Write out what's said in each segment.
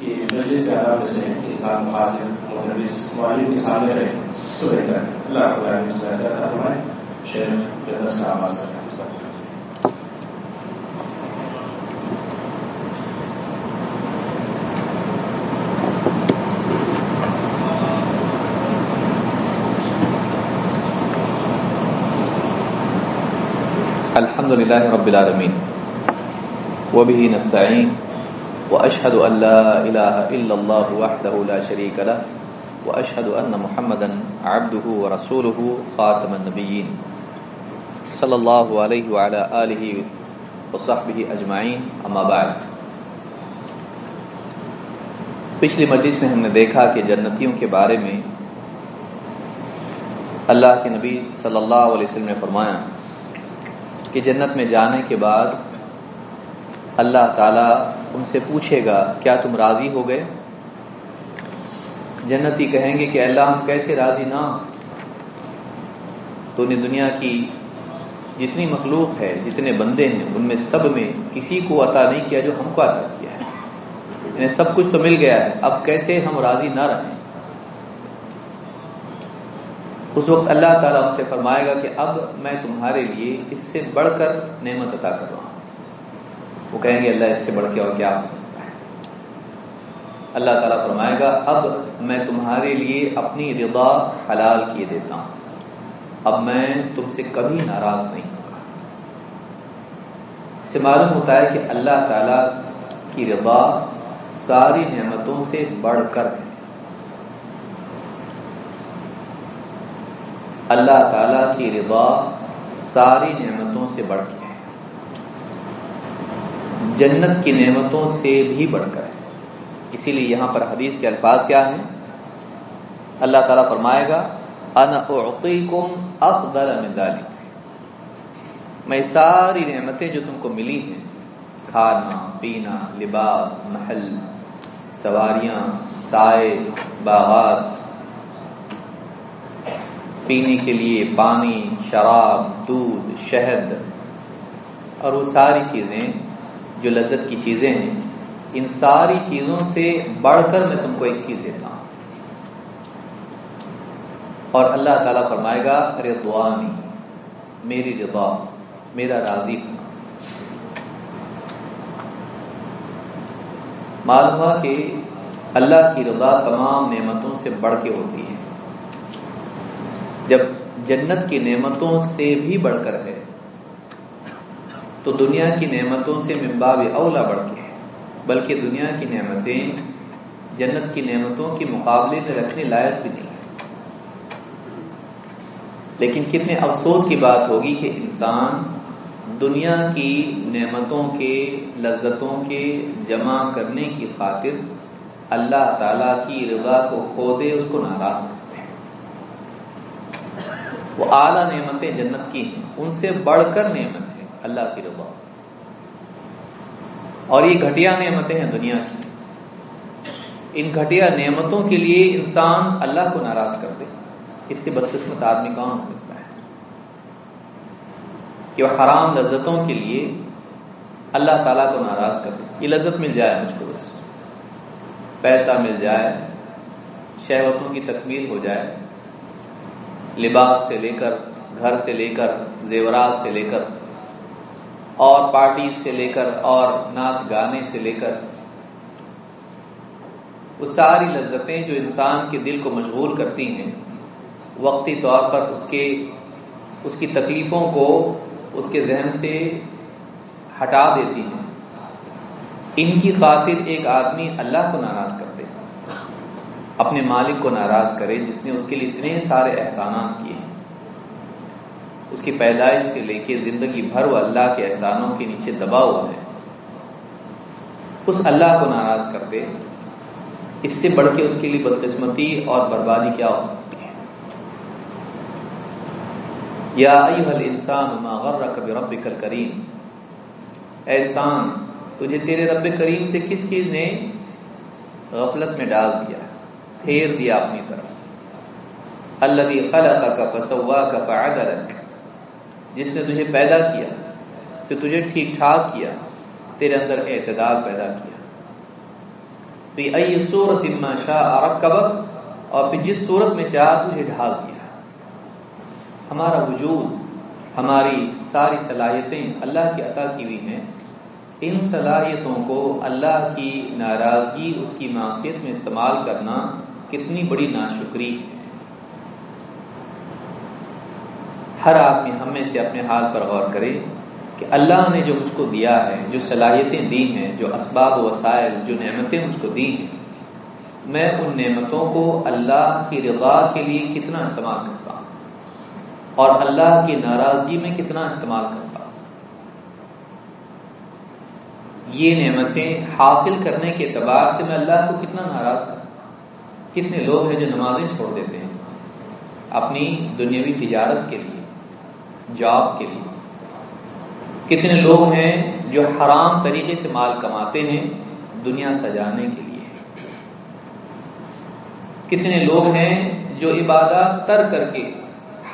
کہ مجلس کے آرام سے انسان مدرس کے سامنے رہے تو بہتر ہے، اللہ رب العالمین سے اللہ فرمائے، شہر جنت کا کریں الحمد لله رب العالمين وبه نستعين وأشهد أن لا إله إلا الله وحده لا شريك له، وأشهد أن محمدا عبده ورسوله خاتم النبيين. صلى الله عليه وعلى آله وصحبه أجمعين، أما بعد. پچھلی مجلس میں ہم نے دیکھا کہ جنتیوں کے بارے میں اللہ کے نبی صلی اللہ علیہ وسلم نے فرمایا کہ جنت میں جانے کے بعد اللہ تعالی ان سے پوچھے گا، کیا تم راضی ہو گئے؟ جنتی کہیں گے کہ اللہ، ہم کیسے راضی نہ تو نے دنیا کی جتنی مخلوق ہے، جتنے بندے ہیں، ان میں سب میں کسی کو عطا نہیں کیا جو ہم کو عطا کیا ہے۔ انہیں سب کچھ تو مل گیا ہے، اب کیسے ہم راضی نہ رہیں؟ اس وقت اللہ تعالیٰ ان سے فرمائے گا کہ اب میں تمہارے لیے اس سے بڑھ کر نعمت عطا کر رہا ہوں۔ وہ کہیں گے، اللہ اس سے بڑھ کے اور کیا ہو سکتا ہے؟ اللہ تعالیٰ فرمائے گا، اب میں تمہارے لیے اپنی رضا حلال کیے دیتا ہوں۔ اب میں تم سے کبھی ناراض نہیں ہوگا۔ اس سے معلوم ہوتا ہے کہ اللہ تعالیٰ کی رضا ساری نعمتوں سے بڑھ کر ہے۔ اللہ تعالی کی رضا ساری نعمتوں سے بڑھ کے ہے۔ جنت کی نعمتوں سے بھی بڑھ کر ہے۔ اسی لیے یہاں پر حدیث کے الفاظ کیا ہیں؟ اللہ تعالیٰ فرمائے گا، انا اعطیکم افضل من ذلك میں ساری نعمتیں جو تم کو ملی ہیں، کھانا، پینا، لباس، محل، سواریاں، سائے، باغات، پینے کے لیے پانی، شراب، دودھ، شہد، اور وہ ساری چیزیں جو لذت کی چیزیں ہیں، ان ساری چیزوں سے بڑھ کر میں تم کو ایک چیز دیتا ہوں۔ اور اللہ تعالیٰ فرمائے گا، رضوانی، میری رضا، میرا راضی ہونا۔ معلوم ہوا کہ اللہ کی رضا تمام نعمتوں سے بڑھ کے ہوتی ہے۔ جب جنت کی نعمتوں سے بھی بڑھ کر ہے تو دنیا کی نعمتوں سے ممباب اولا بڑھ کے ہے بلکہ دنیا کی نعمتیں جنت کی نعمتوں کے مقابلے میں رکھنے لائق بھی نہیں لیکن کتنے افسوس کی بات ہوگی کہ انسان دنیا کی نعمتوں کے، لذتوں کے جمع کرنے کی خاطر اللہ تعالی کی رضا کو کھو دے اس کو ناراض کر وہ اعلیٰ نعمتیں جنت کی ہیں، ان سے بڑھ کر نعمت ہے اللہ کی رضا۔ اور یہ گھٹیا نعمتیں ہیں دنیا کی۔ ان گھٹیا نعمتوں کے لیے انسان اللہ کو ناراض کر دے۔ اس سے بدقسمت آدمی کون ہو سکتا ہے؟ کہ وہ حرام لذتوں کے لیے اللہ تعالیٰ کو ناراض کر دے۔ یہ لذت مل جائے مجھ کو بس۔ پیسہ مل جائے، شہوتوں کی تکمیل ہو جائے۔ لباس سے لے کر، گھر سے لے کر، زیورات سے لے کر۔ اور پارٹیز سے لے کر اور ناچ گانے سے لے کر وہ ساری لذتیں جو انسان کے دل کو مشغول کرتی ہیں، وقتی طور پر اس کے، اس کی تکلیفوں کو اس کے ذہن سے ہٹا دیتی ہیں۔ ان کی خاطر ایک آدمی اللہ کو ناراض کر دے اپنے مالک کو ناراض کرے، جس نے اس کے لیے اتنے سارے احسانات کیے۔ ہیں اس کی پیدائش سے لے کے زندگی بھر وہ اللہ کے احسانوں کے نیچے دبا ہوا ہے۔ اس اللہ کو ناراض کر دے۔ اس سے بڑھ کے اس کے لیے بدقسمتی اور بربادی کیا ہو سکتی ہے؟ یا انسان غرک بربک الکریم۔ احسان تجھے تیرے رب کریم سے کس چیز نے غفلت میں ڈال دیا؟ پھیر دیا اپنی طرف۔ اللہ خلق کا فسوا کا فعدلک۔ جس نے تجھے پیدا کیا تو تجھے ٹھیک ٹھاک کیا، تیرے اندر اعتدال پیدا کیا۔ یہ صورت اما شاہ عرب قبر اور پھر جس صورت میں چاہ تجھے ڈھال دیا۔ ہمارا وجود، ہماری ساری صلاحیتیں اللہ کی عطا کی ہوئی ہیں۔ ان صلاحیتوں کو اللہ کی ناراضگی، اس کی معاشیت میں استعمال کرنا کتنی بڑی ناشکری ہر آدمی ہم میں سے اپنے حال پر غور کرے کہ اللہ نے جو مجھ کو دیا ہے، جو صلاحیتیں دی ہیں، جو اسباب وسائل، جو نعمتیں مجھ کو دی ہیں، میں ان نعمتوں کو اللہ کی رضا کے لیے کتنا استعمال کرتا ہوں؟ اور اللہ کی ناراضگی میں کتنا استعمال کرتا ہوں؟ یہ نعمتیں حاصل کرنے کے اعتبار سے میں اللہ کو کتنا ناراض کرتا کتنے لوگ ہیں جو نمازیں چھوڑ دیتے ہیں؟ اپنی دنیاوی تجارت کے لیے۔ جاب کے لیے۔ کتنے لوگ ہیں جو حرام طریقے سے مال کماتے ہیں دنیا سجانے کے لیے۔ کتنے لوگ ہیں جو عبادات تر کر کے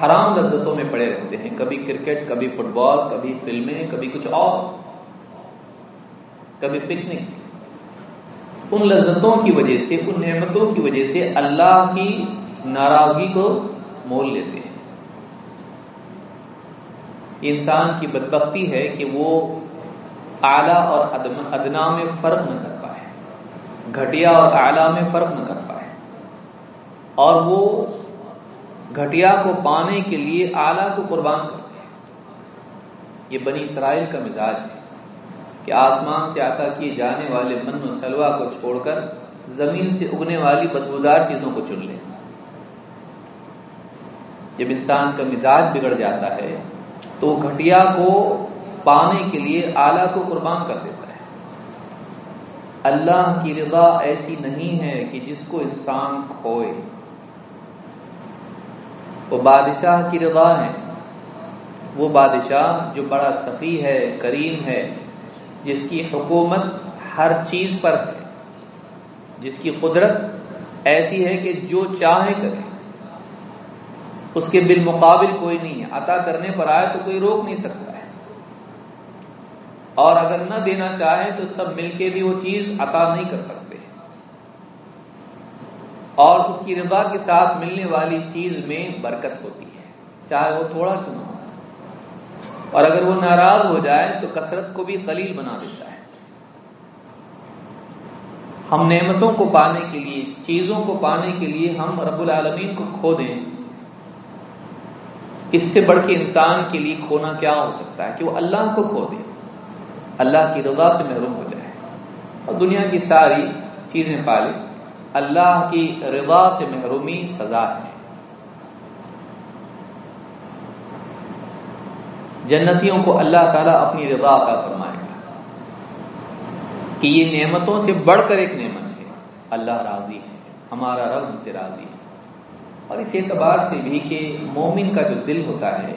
حرام لذتوں میں پڑے رہتے ہیں۔ کبھی کرکٹ، کبھی فٹ بال کبھی فلمیں، کبھی کچھ اور۔ کبھی پکنک۔ ان لذتوں کی وجہ سے، ان نعمتوں کی وجہ سے اللہ کی ناراضگی کو مول لیتے ہیں۔ انسان کی بدبختی ہے کہ وہ اعلیٰ اور ادنا میں فرق نہ کر پائے۔ گھٹیا اور اعلیٰ میں فرق نہ کر پائے۔ اور وہ گھٹیا کو پانے کے لیے اعلیٰ کو قربان کرتے ہیں یہ بنی اسرائیل کا مزاج ہے کہ آسمان سے عطا کیے جانے والے من و سلوا کو چھوڑ کر زمین سے اگنے والی بدبودار چیزوں کو چن لیں جب انسان کا مزاج بگڑ جاتا ہے تو گھٹیا کو پانے کے لیے آلہ کو قربان کر دیتا ہے۔ اللہ کی رضا ایسی نہیں ہے کہ جس کو انسان کھوئے۔ وہ بادشاہ کی رضا ہے۔ وہ بادشاہ جو بڑا سفی ہے، کریم ہے، جس کی حکومت ہر چیز پر ہے۔ جس کی قدرت ایسی ہے کہ جو چاہے کرے۔ اس کے بالمقابل کوئی نہیں ہے۔ عطا کرنے پر آئے تو کوئی روک نہیں سکتا ہے۔ اور اگر نہ دینا چاہے تو سب مل کے بھی وہ چیز عطا نہیں کر سکتے۔ اور اس کی رضا کے ساتھ ملنے والی چیز میں برکت ہوتی ہے۔ چاہے وہ تھوڑا کیوں نہ ہو۔ اور اگر وہ ناراض ہو جائے تو کثرت کو بھی قلیل بنا دیتا ہے۔ ہم نعمتوں کو پانے کے لیے، چیزوں کو پانے کے لیے ہم رب العالمین کو کھو دیں۔ اس سے بڑھ کے انسان کے لیے کھونا کیا ہو سکتا ہے کہ وہ اللہ کو کھو دے، اللہ کی رضا سے محروم ہو جائے۔ اور دنیا کی ساری چیزیں پالے اللہ کی رضا سے محرومی سزا ہے۔ جنتیوں کو اللہ تعالیٰ اپنی رضا کا فرمائے گا۔ کہ یہ نعمتوں سے بڑھ کر ایک نعمت ہے۔ اللہ راضی ہے، ہمارا رب ہم سے راضی ہے۔ اور اس اعتبار سے بھی کہ مومن کا جو دل ہوتا ہے،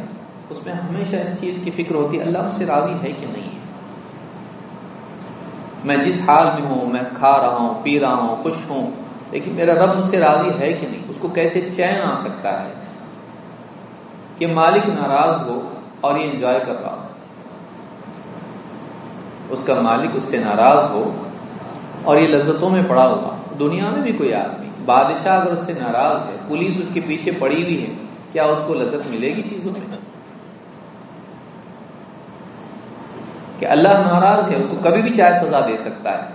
اس میں ہمیشہ اس چیز کی فکر ہوتی ہے، اللہ مجھ سے راضی ہے کہ نہیں ہے۔ میں جس حال میں ہوں، میں کھا رہا ہوں، پی رہا ہوں، خوش ہوں، لیکن میرا رب مجھ سے راضی ہے کہ نہیں؟ اس کو کیسے چین آ سکتا ہے کہ مالک ناراض ہو اور یہ انجوائے کر رہا ہو؟ اس کا مالک اس سے ناراض ہو اور یہ لذتوں میں پڑا ہوگا دنیا میں بھی کوئی آدمی بادشاہ اگر اس سے ناراض ہے، پولیس اس کے پیچھے پڑی ہوئی ہے، کیا اس کو لذت ملے گی چیزوں میں؟ کہ اللہ ناراض ہے اس کو کبھی بھی چاہے سزا دے سکتا ہے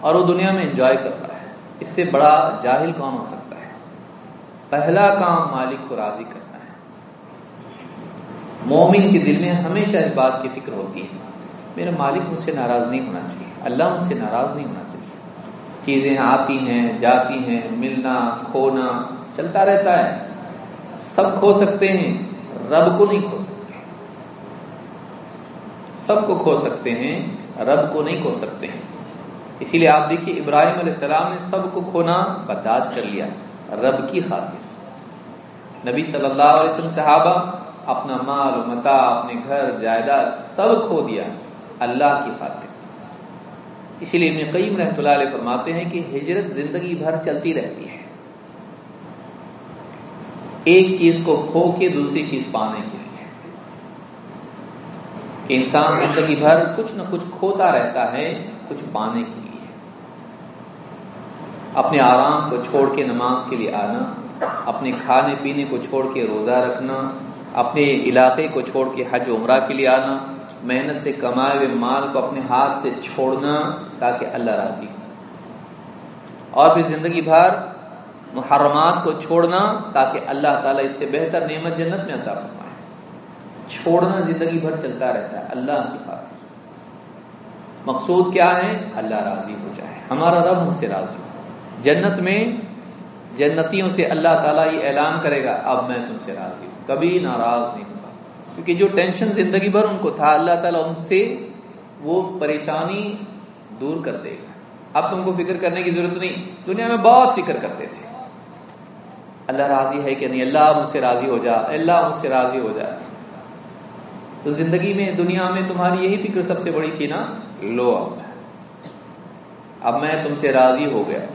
اور وہ دنیا میں انجوائے کرتا ہے۔ اس سے بڑا جاہل کون ہو سکتا ہے؟ پہلا کام مالک کو راضی کرنا ہے۔ مومن کے دل میں ہمیشہ اس بات کی فکر ہوتی ہے، میرا مالک مجھ سے ناراض نہیں ہونا چاہیے، اللہ مجھ سے ناراض نہیں ہونا چاہیے۔ چیزیں آتی ہیں، جاتی ہیں، ملنا، کھونا، چلتا رہتا ہے۔ سب کھو سکتے ہیں، رب کو نہیں کھو سکتے۔ سب کو کھو سکتے ہیں، رب کو نہیں کھو سکتے ہیں۔ اسی لیے آپ دیکھیے، ابراہیم علیہ السلام نے سب کو کھونا برداشت کر لیا، رب کی خاطر۔ نبی صلی اللہ علیہ وسلم، صحابہ، اپنا مال و متا، اپنے گھر، جائیداد سب کھو دیا، اللہ کی خاطر۔ اسی لیے ابن قیم رحمۃ اللہ علیہ فرماتے ہیں کہ ہجرت زندگی بھر چلتی رہتی ہے۔ ایک چیز کو کھو کے دوسری چیز پانے کے لیے۔ انسان زندگی بھر کچھ نہ کچھ کھوتا رہتا ہے کچھ پانے کے لیے۔ اپنے آرام کو چھوڑ کے نماز کے لیے آنا، اپنے کھانے پینے کو چھوڑ کے روزہ رکھنا، اپنے علاقے کو چھوڑ کے حج عمرہ کے لیے آنا محنت سے کمائے ہوئے مال کو اپنے ہاتھ سے چھوڑنا تاکہ اللہ راضی ہو۔ اور پھر زندگی بھر محرمات کو چھوڑنا تاکہ اللہ تعالیٰ اس سے بہتر نعمت جنت میں عطا فرمائے۔ چھوڑنا زندگی بھر چلتا رہتا ہے، اللہ کی خاطر۔ مقصود کیا ہے؟ اللہ راضی ہو جائے۔ ہمارا رب ہم سے راضی ہو۔ جنت میں جنتیوں سے اللہ تعالیٰ یہ اعلان کرے گا، اب میں تم سے راضی ہوں۔ کبھی ناراض نہیں۔ کیونکہ جو ٹینشن زندگی بھر ان کو تھا، اللہ تعالیٰ ان سے وہ پریشانی دور کر دے گا۔ اب تم کو فکر کرنے کی ضرورت نہیں۔ دنیا میں بہت فکر کرتے تھے۔ اللہ راضی ہے کہ نہیں؟ اللہ مجھ سے راضی ہو جا۔ اللہ مجھ سے راضی ہو جائے تو زندگی میں، دنیا میں تمہاری یہی فکر سب سے بڑی تھی نا؟ لو اب۔ اب میں تم سے راضی ہو گیا۔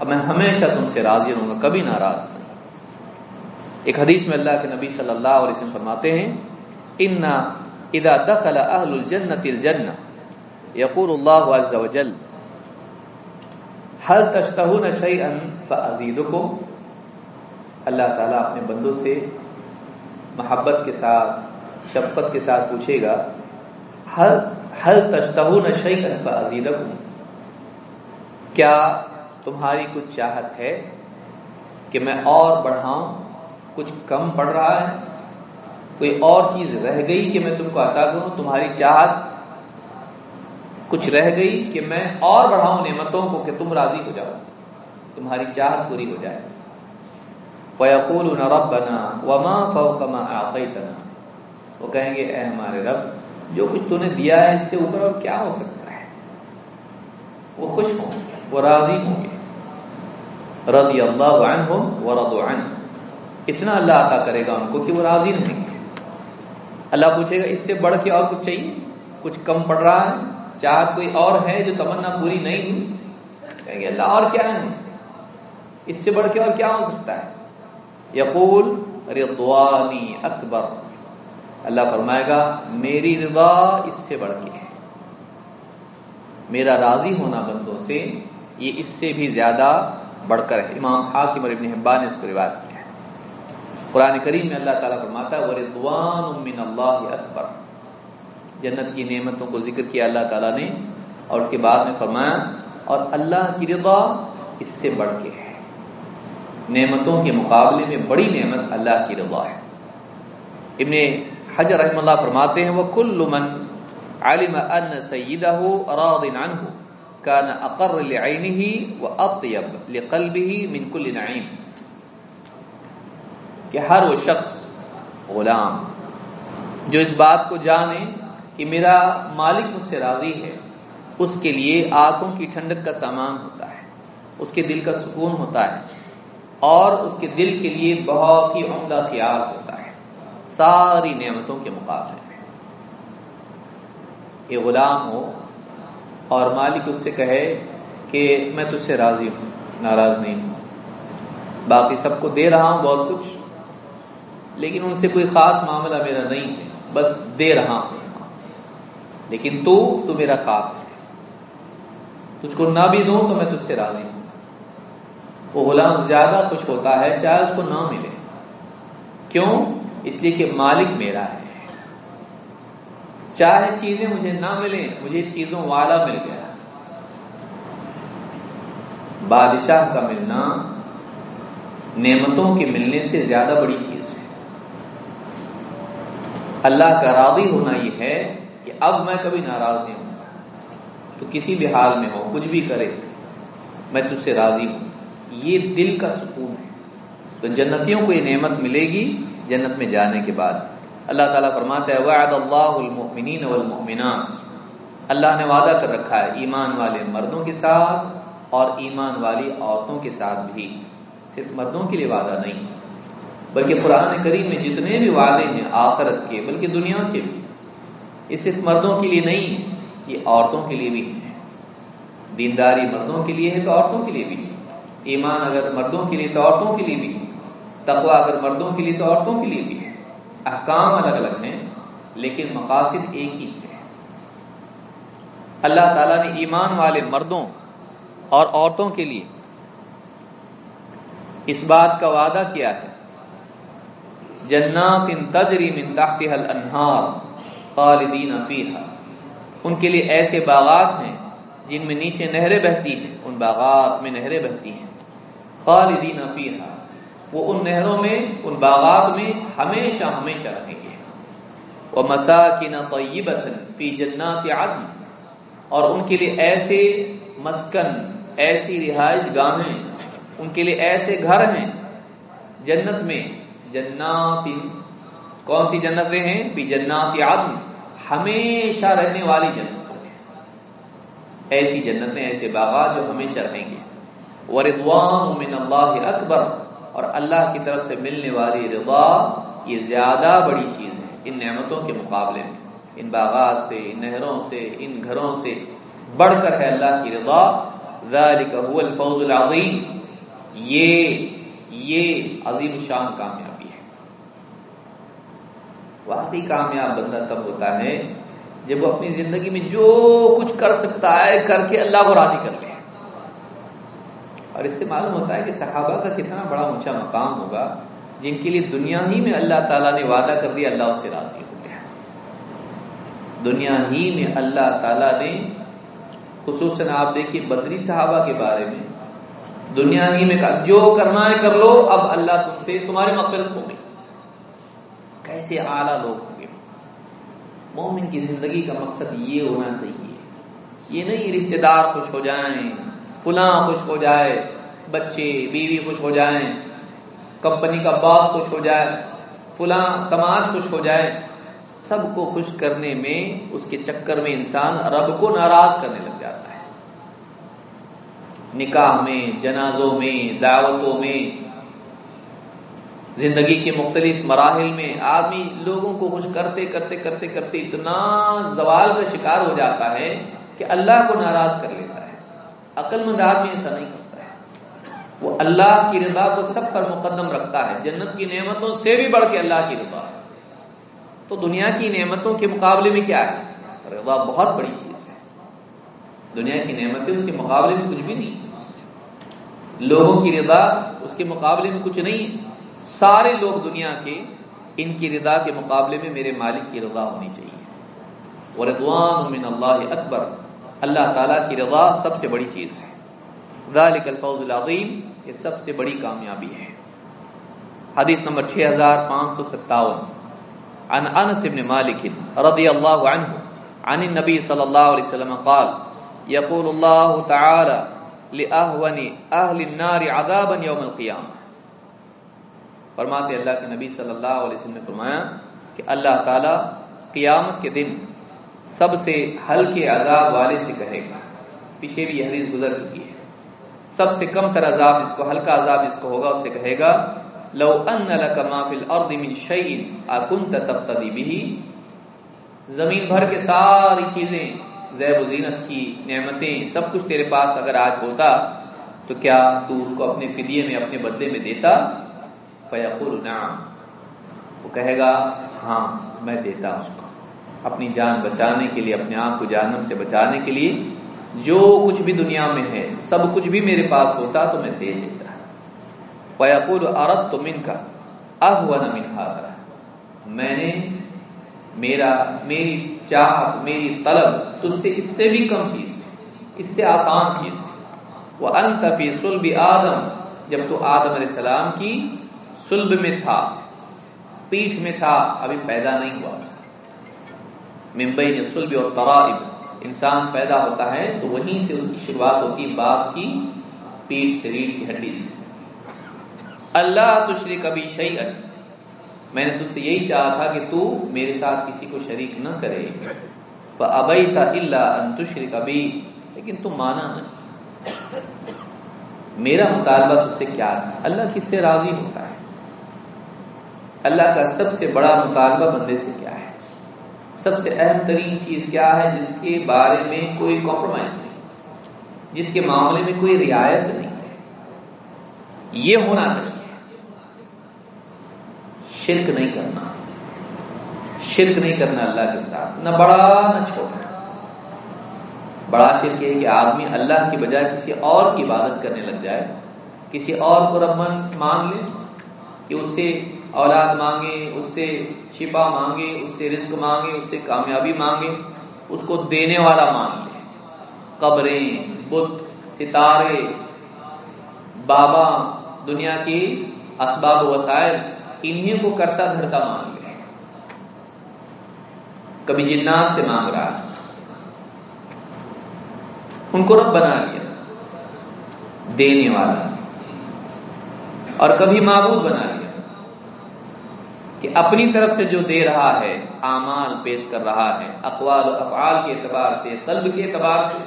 اب میں ہمیشہ تم سے راضی رہوں گا، کبھی ناراض نہیں۔ ایک حدیث میں اللہ کے نبی صلی اللہ علیہ وسلم فرماتے ہیں ان اذا دخل اهل الجنه الجنه يقول الله عز وجل. هل تشتهون شيئا فازيدكم اللہ تعالیٰ اپنے بندوں سے محبت کے ساتھ، شفقت کے ساتھ پوچھے گا ہر ہر تشتہو نشئی عزیز کیا تمہاری کچھ چاہت ہے کہ میں اور بڑھاؤں؟ کچھ کم پڑ رہا ہے؟ کوئی اور چیز رہ گئی کہ میں تم کو عطا کروں، تمہاری چاہت کچھ رہ گئی کہ میں اور بڑھاؤں نعمتوں کو کہ تم راضی ہو جاؤ، تمہاری چاہت پوری ہو جائے۔ وَيَقُولُ رَبَّنَا وَمَا فَوْقَ مَا أَعْطَيْتَنَا۔ وہ کہیں گے، اے ہمارے رب، جو کچھ تو نے دیا ہے، اس سے اوپر اور کیا ہو سکتا ہے؟ وہ خوش ہوں گے، وہ راضی ہوں گے۔ رضی اللہ عنہم ورضوا عنہ۔ اتنا اللہ عطا کرے گا ان کو کہ وہ راضی رہیں گے۔ اللہ پوچھے گا، اس سے بڑھ کے اور کچھ چاہیے؟ کچھ کم پڑ رہا ہے؟ چاہت کوئی اور ہے جو تمنا پوری نہیں ہوئی کہیں گے، اللہ اور کیا ہے؟ اس سے بڑھ کے اور کیا ہو سکتا ہے؟ یقول، رضوانی اکبر۔ اللہ فرمائے گا، میری رضا اس سے بڑھ کے ہے۔ میرا راضی ہونا بندوں سے، یہ اس سے بھی زیادہ بڑھ کر ہے۔ امام حاکم اور ابن حبان نے اس کو روایت کیا قرآن کریم میں اللہ تعالیٰ فرماتا ہے، وَرِضْوَانٌ مِّنَ اللَّهِ اکبر جنت کی نعمتوں کو ذکر کیا اللہ تعالیٰ نے، اور اس کے بعد میں فرمایا، اور اللہ کی رضا اس سے بڑھ کے ہے۔ نعمتوں کے مقابلے میں بڑی نعمت اللہ کی رضا ہے۔ ابن حجر رحم اللہ فرماتے ہیں وہ کل من علم ان سیدہ راض عنہ كان اقر لعینه واطيب لقلبه من كل نعیم کہ ہر وہ شخص غلام جو اس بات کو جانے کہ میرا مالک مجھ سے راضی ہے، اس کے لیے آنکھوں کی ٹھنڈک کا سامان ہوتا ہے، اس کے دل کا سکون ہوتا ہے اور اس کے دل کے لیے بہت ہی عمدہ خیال ہوتا ہے۔ ساری نعمتوں کے مقابلے میں۔ یہ غلام ہو اور مالک اس سے کہے کہ میں تجھ سے راضی ہوں، ناراض نہیں ہوں۔ باقی سب کو دے رہا ہوں بہت کچھ۔ لیکن ان سے کوئی خاص معاملہ میرا نہیں ہے، بس دے رہا ہوں۔ لیکن تو تو میرا خاص ہے۔ تجھ کو نہ بھی دوں تو میں تجھ سے راضی ہوں۔ وہ غلام زیادہ خوش ہوتا ہے چاہے اس کو نہ ملے۔ کیوں؟ اس لیے کہ مالک میرا ہے۔ چاہے چیزیں مجھے نہ ملیں، مجھے چیزوں والا مل گیا۔ بادشاہ کا ملنا نعمتوں کے ملنے سے زیادہ بڑی چیز ہے۔ اللہ کا راضی ہونا یہ ہے کہ اب میں کبھی ناراض نہیں ہوں تو کسی بھی حال میں ہو، کچھ بھی کرے، میں تجھ سے راضی ہوں۔ یہ دل کا سکون ہے۔ تو جنتیوں کو یہ نعمت ملے گی جنت میں جانے کے بعد۔ اللہ تعالیٰ فرماتا ہے، وعد اللہ المؤمنین والمؤمنات۔ اللہ نے وعدہ کر رکھا ہے، ایمان والے مردوں کے ساتھ اور ایمان والی عورتوں کے ساتھ بھی۔ صرف مردوں کے لیے وعدہ نہیں بلکہ قرآن کریم میں جتنے بھی وعدے ہیں آخرت کے، بلکہ دنیا کے بھی، یہ صرف مردوں کے لیے نہیں، یہ عورتوں کے لیے بھی ہے دینداری مردوں کے لیے ہے تو عورتوں کے لیے بھی ایمان اگر مردوں کے لیے تو عورتوں کے لیے بھی تقوا اگر مردوں کے لیے تو عورتوں کے لیے بھی ہے۔ احکام الگ الگ ہیں، لیکن مقاصد ایک ہی ہے۔ اللہ تعالیٰ نے ایمان والے مردوں اور عورتوں کے لیے اس بات کا وعدہ کیا ہے جنات ان تجری من تحتها الانہار خالدین فیہا۔ ان کے لیے ایسے باغات ہیں جن میں نیچے نہریں بہتی ہیں، ان باغات میں نہریں بہتی ہیں۔ خالدین فیہا۔ وہ ان نہروں میں، ان باغات میں ہمیشہ ہمیشہ رہیں گے۔ وہ مساکن طیبۃ فی جنات عدن۔ اور ان کے لیے ایسے مسکن، ایسی رہائش گاہیں، ان کے لیے ایسے گھر ہیں جنت میں جنات کون سی جنتیں ہیں؟ فی جنات عدن. ہمیشہ رہنے والی جنت ایسی جنتیں ایسے باغات جو ہمیشہ رہیں گے. وردوان من اللہ اکبر اور اللہ کی طرف سے ملنے والی رضا، یہ زیادہ بڑی چیز ہے ان نعمتوں کے مقابلے میں. ان باغات سے، ان نہروں سے، ان گھروں سے بڑھ کر ہے اللہ کی رضا. ذالک هو الفوز العظیم یہ یہ عظیم شان کامیابی ہے واقعی کامیاب بندہ تب ہوتا ہے جب وہ اپنی زندگی میں جو کچھ کر سکتا ہے، کر کے اللہ کو راضی کر لے۔ اور اس سے معلوم ہوتا ہے کہ صحابہ کا کتنا بڑا اونچا مقام ہوگا، جن کے لیے دنیا ہی میں اللہ تعالیٰ نے وعدہ کر دیا، اللہ سے راضی ہو گیا۔ دنیا ہی میں اللہ تعالیٰ نے، خصوصاً آپ دیکھیے بدری صحابہ کے بارے میں، دنیا ہی میں جو کرنا ہے کر لو، اب اللہ تم سے تمہاری مغفرت ہو گئی کیسے اعلیٰ لوگ ہوں گے۔ مومن کی زندگی کا مقصد یہ ہونا چاہیے یہ نہیں رشتے دار خوش ہو جائیں، فلاں خوش ہو جائے، بچے، بیوی خوش ہو جائیں، کمپنی کا باس خوش ہو جائے، فلاں سماج خوش ہو جائے۔ سب کو خوش کرنے میں اس کے چکر میں انسان رب کو ناراض کرنے لگ جاتا ہے۔ نکاح میں، جنازوں میں، دعوتوں میں زندگی کے مختلف مراحل میں آدمی لوگوں کو خوش کرتے کرتے کرتے کرتے اتنا زوال کا شکار ہو جاتا ہے کہ اللہ کو ناراض کر لیتا ہے۔ عقل مند آدمی ایسا نہیں کرتا ہے۔ وہ اللہ کی رضا کو سب پر مقدم رکھتا ہے۔ جنت کی نعمتوں سے بھی بڑھ کے اللہ کی رضا۔ تو دنیا کی نعمتوں کے مقابلے میں کیا ہے؟ رضا بہت بڑی چیز ہے۔ دنیا کی نعمتیں اس کے مقابلے میں کچھ بھی نہیں۔ لوگوں کی رضا اس کے مقابلے میں کچھ نہیں ہے۔ سارے لوگ دنیا کے ان کی رضا کے مقابلے میں میرے مالک کی رضا ہونی چاہیے۔ وردوان من اللہ اکبر اللہ تعالیٰ کی رضا سب سے بڑی چیز ہے۔ ذالک الفوز العظیم یہ سب سے بڑی کامیابی ہے۔ حدیث نمبر 6557 عن انس بن مالک رضی اللہ عنہ، عن النبی صلی اللہ علیہ وسلم قال يقول الله تعالى لأهون أهل النار عذابا يوم القيامة فرماتے اللہ کے نبی صلی اللہ علیہ وسلم نے فرمایا کہ اللہ تعالی قیامت کے دن سب سے ہلکے عذاب والے سے کہے گا۔ پیچھے بھی یہ حدیث گزر چکی ہے۔ سب سے کم تر عذاب اس کو، ہلکا عذاب اس کو ہوگا، اسے کہے گا، لو ان لك ما في الارض من شيء اكنت تقتدي به زمین بھر کے ساری چیزیں، زیب و زینت کی نعمتیں، سب کچھ تیرے پاس اگر آج ہوتا تو کیا تو اس کو اپنے فدیے میں، اپنے بدلے میں دیتا؟ فیقول نعم۔ وہ کہے گا ہاں میں دیتا اس کو۔ اپنی جان بچانے کے لیے، اپنے آپ کو جہنم سے بچانے کے لیے جو کچھ بھی دنیا میں ہے، سب کچھ بھی میرے پاس ہوتا تو میں دے دیتا۔ فیقول عرت تو من کا اہون من میں نے میرا، میری چاہت، میری طلب تجھ سے اس سے بھی کم چیز تھی، اس سے آسان چیز تھی۔ وہ انت فی صلب آدم۔ جب تو آدم علیہ السلام کی سلب میں تھا، پیٹھ میں تھا، ابھی پیدا نہیں ہوا۔ تھا ممبئی نے سلب اور ترائب انسان پیدا ہوتا ہے تو وہیں سے اس کی شروعات ہوتی باپ کی پیٹھ سے ریڑھ کی ہڈی سے۔ اللہ تشری کبھی شعی میں نے تجھ سے یہی چاہا تھا کہ تو میرے ساتھ کسی کو شریک نہ کرے۔ ابئی تھا اللہ انتشری کبھی لیکن تم مانا نہیں میرا مطالبہ تجھ سے کیا تھا؟ اللہ کس سے راضی ہوتا ہے؟ اللہ کا سب سے بڑا مطالبہ بندے سے کیا ہے؟ سب سے اہم ترین چیز کیا ہے جس کے بارے میں کوئی کمپرومائز نہیں، جس کے معاملے میں کوئی رعایت نہیں ہے۔ یہ ہونا چاہیے۔ شرک نہیں کرنا۔ شرک نہیں کرنا اللہ کے ساتھ۔ نہ بڑا، نہ چھوٹا۔ بڑا شرک یہ کہ آدمی اللہ کی بجائے کسی اور کی عبادت کرنے لگ جائے، کسی اور کو رب مان لے، کہ اس سے اولاد مانگے، اس سے شپا مانگے، اس سے رزق مانگے، اس سے کامیابی مانگے، اس کو دینے والا مان لے قبریں، بت، ستارے، بابا، دنیا کی اسباب وسائل، انہیں کو کرتا دھرتا مان لے کبھی جنات سے مانگ رہا ہے۔ ان کو رب بنا لیا۔ دینے والا۔ اور کبھی معبود بنا لیا۔ کہ اپنی طرف سے جو دے رہا ہے، اعمال پیش کر رہا ہے، اقوال و افعال کے اعتبار سے، قلب کے اعتبار سے،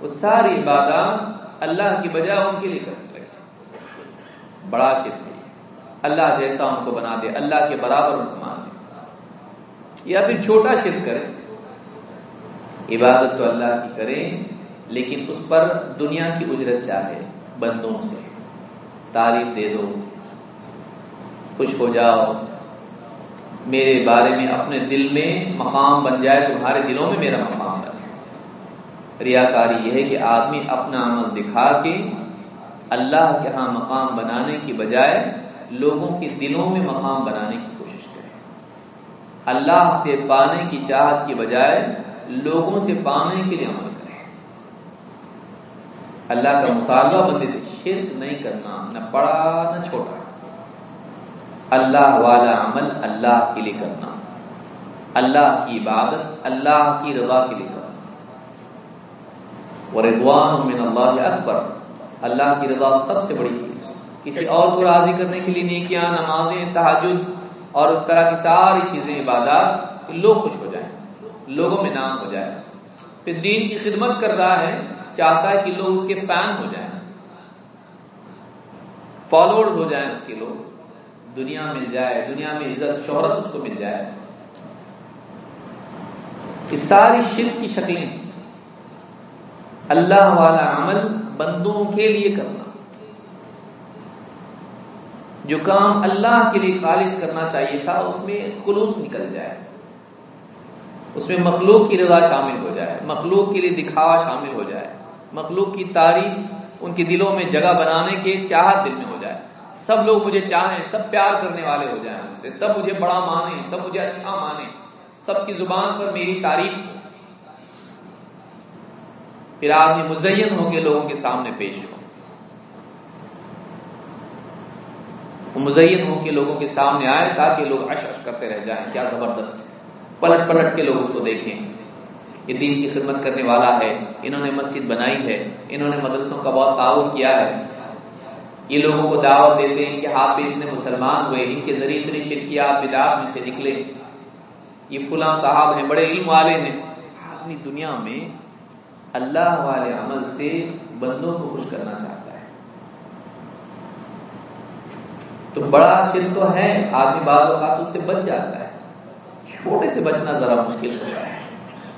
وہ ساری عبادات اللہ کی بجائے ان کے لیے کرنے لگے بڑا شرک ہے۔ اللہ جیسا ان کو بنا دے، اللہ کے برابر ان کو مان دے۔ یا پھر چھوٹا شرک کرے عبادت تو اللہ کی کرے لیکن اس پر دنیا کی اجرت چاہے، بندوں سے۔ تعریف دے دو خوش ہو جاؤ۔ میرے بارے میں اپنے دل میں مقام بن جائے، تمہارے دلوں میں میرا مقام بنے ریاکاری یہ ہے کہ آدمی اپنا عمل دکھا کے اللہ کے ہاں مقام بنانے کی بجائے لوگوں کے دلوں میں مقام بنانے کی کوشش کرے۔ اللہ سے پانے کی چاہت کی بجائے لوگوں سے پانے کے لیے عمل کرے۔ اللہ کا مطالبہ بندے سے شرک نہیں کرنا، نہ بڑا نہ چھوٹا۔ اللہ والا عمل اللہ کے لیے کرنا۔ اللہ کی عبادت، اللہ کی رضا کے لیے کرنا۔ ردوان من اللہ اکبر۔ اللہ کی رضا سب سے بڑی چیز۔ کسی اور کو راضی کرنے کے لیے نیکیاں نمازیں تحجد اور اس طرح کی ساری چیزیں، عبادات لوگ خوش ہو جائیں، لوگوں میں نام ہو جائے۔ پھر دین کی خدمت کر رہا ہے، چاہتا ہے کہ لوگ اس کے فین ہو جائیں۔ فالوڈ ہو جائیں اس کے لوگ۔ دنیا مل جائے، دنیا میں عزت، شہرت اس کو مل جائے۔ یہ ساری شرک کی شکلیں، اللہ والا عمل بندوں کے لیے کرنا۔ جو کام اللہ کے لیے خالص کرنا چاہیے تھا، اس میں خلوص نکل جائے۔ اس میں مخلوق کی رضا شامل ہو جائے، مخلوق کے لیے دکھاوا شامل ہو جائے۔ مخلوق کی تعریف ان کے دلوں میں جگہ بنانے کے چاہت دل میں ہو سب لوگ مجھے چاہیں، سب پیار کرنے والے ہو جائیں مجھ سے، سب مجھے بڑا مانے سب مجھے اچھا مانے سب کی زبان پر میری تعریف پھر آدمی مزین ہو کے لوگوں کے سامنے پیش ہو مزین ہو کے لوگوں کے سامنے آئے تاکہ لوگ اش اش کرتے رہ جائیں۔ کیا زبردست پلٹ پلٹ کے لوگ اس کو دیکھیں۔ یہ دین کی خدمت کرنے والا ہے، انہوں نے مسجد بنائی ہے، انہوں نے مدرسوں کا بہت تعاون کیا ہے۔ یہ لوگوں کو دعوت دیتے ہیں کہ ہاتھ اتنے مسلمان ہوئے، ان کے ذریعے اتنی شرکیات، بدعات میں سے نکلے۔ یہ فلاں صاحب ہیں، بڑے علم والے ہیں۔ آدمی دنیا میں اللہ والے عمل سے بندوں کو خوش کرنا چاہتا ہے۔ تو بڑا شرک تو ہے، آدمی بعض اوقات اس سے بچ جاتا ہے۔ چھوٹے سے بچنا ذرا مشکل ہوتا ہے۔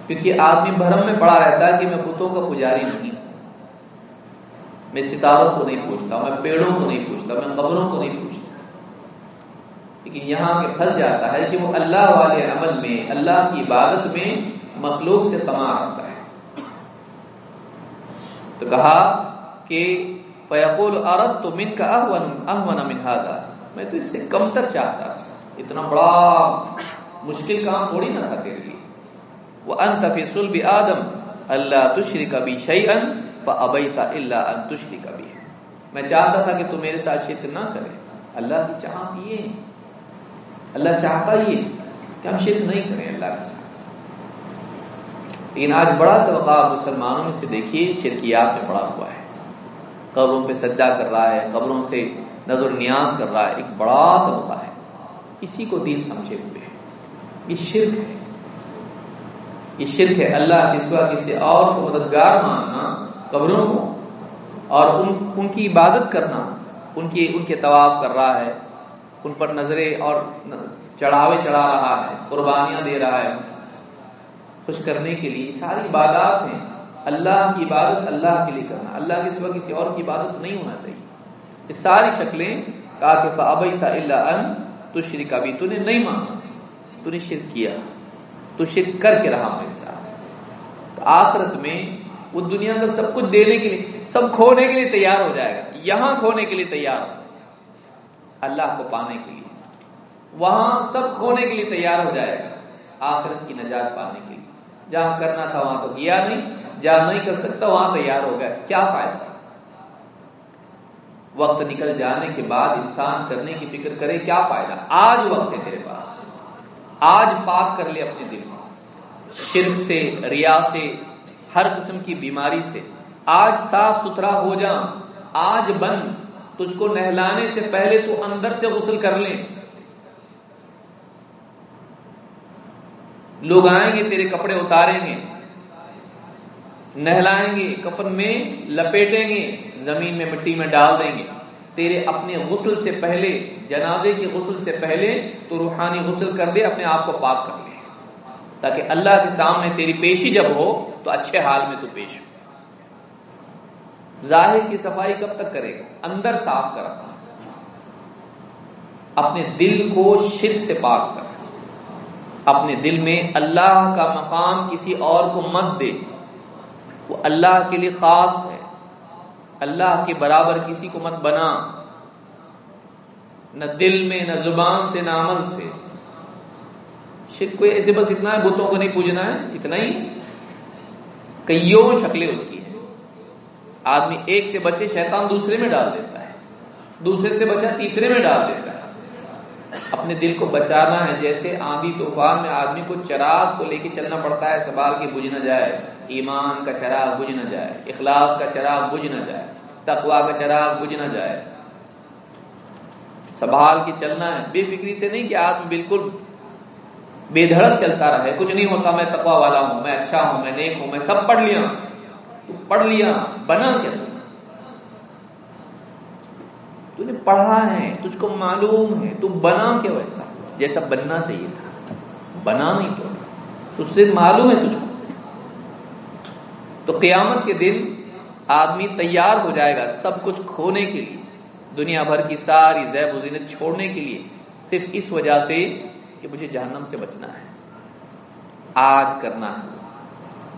کیونکہ آدمی بھرم میں پڑا رہتا ہے کہ میں بتوں کا پجاری نہیں۔ میں ستاروں کو نہیں پوچھتا میں پیڑوں کو نہیں پوچھتا، میں قبروں کو نہیں پوچھتا۔ لیکن یہاں کے پھنس جاتا ہے کہ وہ اللہ والے عمل میں، اللہ کی عبادت میں مخلوق سے تما رہتا ہے۔ تو کہا کہ پیقول عرت تو من کا احمن منہادا میں تو اس سے کم تر چاہتا تھا۔ اتنا بڑا مشکل کام تھوڑی نہ تھا تیرے لیے۔ وہ انت سلب آدم اللہ تشری کبھی شعی ان ابیتا اللہ ان تشری کبھی میں چاہتا تھا کہ تو میرے ساتھ شرک نہ کرے۔ اللہ کی چاہت یہ اللہ چاہتا یہ کہ ہم شرک نہیں کریں اللہ کے ساتھ۔ لیکن آج بڑا طبقہ مسلمانوں میں سے دیکھیے، شرکیات میں بڑا ہوا ہے۔ قبروں پہ سجدہ کر رہا ہے، قبروں سے نظر نیاز کر رہا ہے۔ ایک بڑا طبقہ ہے۔ اسی کو دین سمجھے ہوئے یہ شرک ہے۔ یہ شرک ہے اللہ کے سوا کسی اور کو مددگار ماننا۔ قبروں کو اور ان ان کی عبادت کرنا، ان کی، ان کے طواف کر رہا ہے، ان پر نظریں اور چڑھاوے چڑھا رہا ہے، قربانیاں دے رہا ہے۔ خوش کرنے کے لیے ساری عبادات ہیں۔ اللہ کی عبادت اللہ کے لیے کرنا۔ اللہ کے سوا کسی اور کی عبادت نہیں ہونا چاہیے۔ یہ ساری شکلیں کہا کہ فابیتا اللہ ان تو شرک ابھی تو نے نہیں مانا تو نے شرک کیا۔ تو شرک کر کے رہا میرے ساتھ۔ آخرت میں وہ دنیا کا سب کچھ دینے کے لیے، سب کھونے کے لیے تیار ہو جائے گا۔ یہاں کھونے کے لیے تیار اللہ کو پانے کے لیے۔ وہاں سب کھونے کے لیے تیار ہو جائے گا۔ آخرت کی نجات پانے کے لیے۔ جہاں کرنا تھا، وہاں تو کیا نہیں۔ جہاں نہیں کر سکتا، وہاں تیار ہو گیا کیا فائدہ؟ وقت نکل جانے کے بعد انسان کرنے کی فکر کرے، کیا فائدہ؟ آج وقت ہے تیرے پاس۔ آج پاک کر لے اپنے دل کو۔ شرک سے، ریا سے ہر قسم کی بیماری سے۔ آج صاف ستھرا ہو جا، آج بن تجھ کو نہلانے سے پہلے تو اندر سے غسل کر لیں۔ لوگ آئیں گے، تیرے کپڑے اتاریں گے۔ نہلائیں گے کپن میں لپیٹیں گے، زمین میں مٹی میں ڈال دیں گے۔ تیرے اپنے غسل سے پہلے، جنازے کی غسل سے پہلے تو روحانی غسل کر دے، اپنے آپ کو پاک کر لے تاکہ اللہ کے سامنے تیری پیشی جب ہو تو اچھے حال میں تو پیش ہو۔ ظاہر کی صفائی کب تک کرے گا؟ اندر صاف کر اپنے دل کو شرک سے پاک کر۔ اپنے دل میں اللہ کا مقام کسی اور کو مت دے۔ وہ اللہ کے لیے خاص ہے۔ اللہ کے برابر کسی کو مت بنا۔ نہ دل میں، نہ زبان سے، نہ عمل سے۔ شرک کوئی ایسے بس اتنا ہے، بتوں کو نہیں پوجنا ہے، اتنا ہی۔ کئیوں شکلیں اس کی ہیں۔ آدمی ایک سے بچے شیطان دوسرے میں ڈال دیتا ہے۔ دوسرے سے بچا تیسرے میں ڈال دیتا ہے۔ اپنے دل کو بچانا ہے، جیسے آندھی طوفان میں آدمی کو چراغ کو لے کے چلنا پڑتا ہے، سوال کے بجھ نہ جائے۔ ایمان کا چراغ بجھ نہ جائے، اخلاص کا چراغ بجھ نہ جائے تقوا کا چراغ بجھ نہ جائے۔ سنبھال کے چلنا ہے۔ بے فکری سے نہیں کہ آدمی بالکل بے دھڑک چلتا رہے۔ کچھ نہیں ہوتا، میں تقوا والا ہوں، میں اچھا ہوں، میں نیک ہوں، میں سب پڑھ لیا۔ تو پڑھ لیا، بنا کیا؟ تو نے پڑھا ہے، تجھ کو معلوم ہے، تو بنا کیا ویسا؟ جیسا بننا چاہیے تھا۔ بنا نہیں تو تجھ سے معلوم ہے تجھ کو۔ تو قیامت کے دن آدمی تیار ہو جائے گا سب کچھ کھونے کے لیے، دنیا بھر کی ساری زیب و زینت چھوڑنے کے لیے، صرف اس وجہ سے کہ مجھے جہنم سے بچنا ہے۔ آج کرنا ہے۔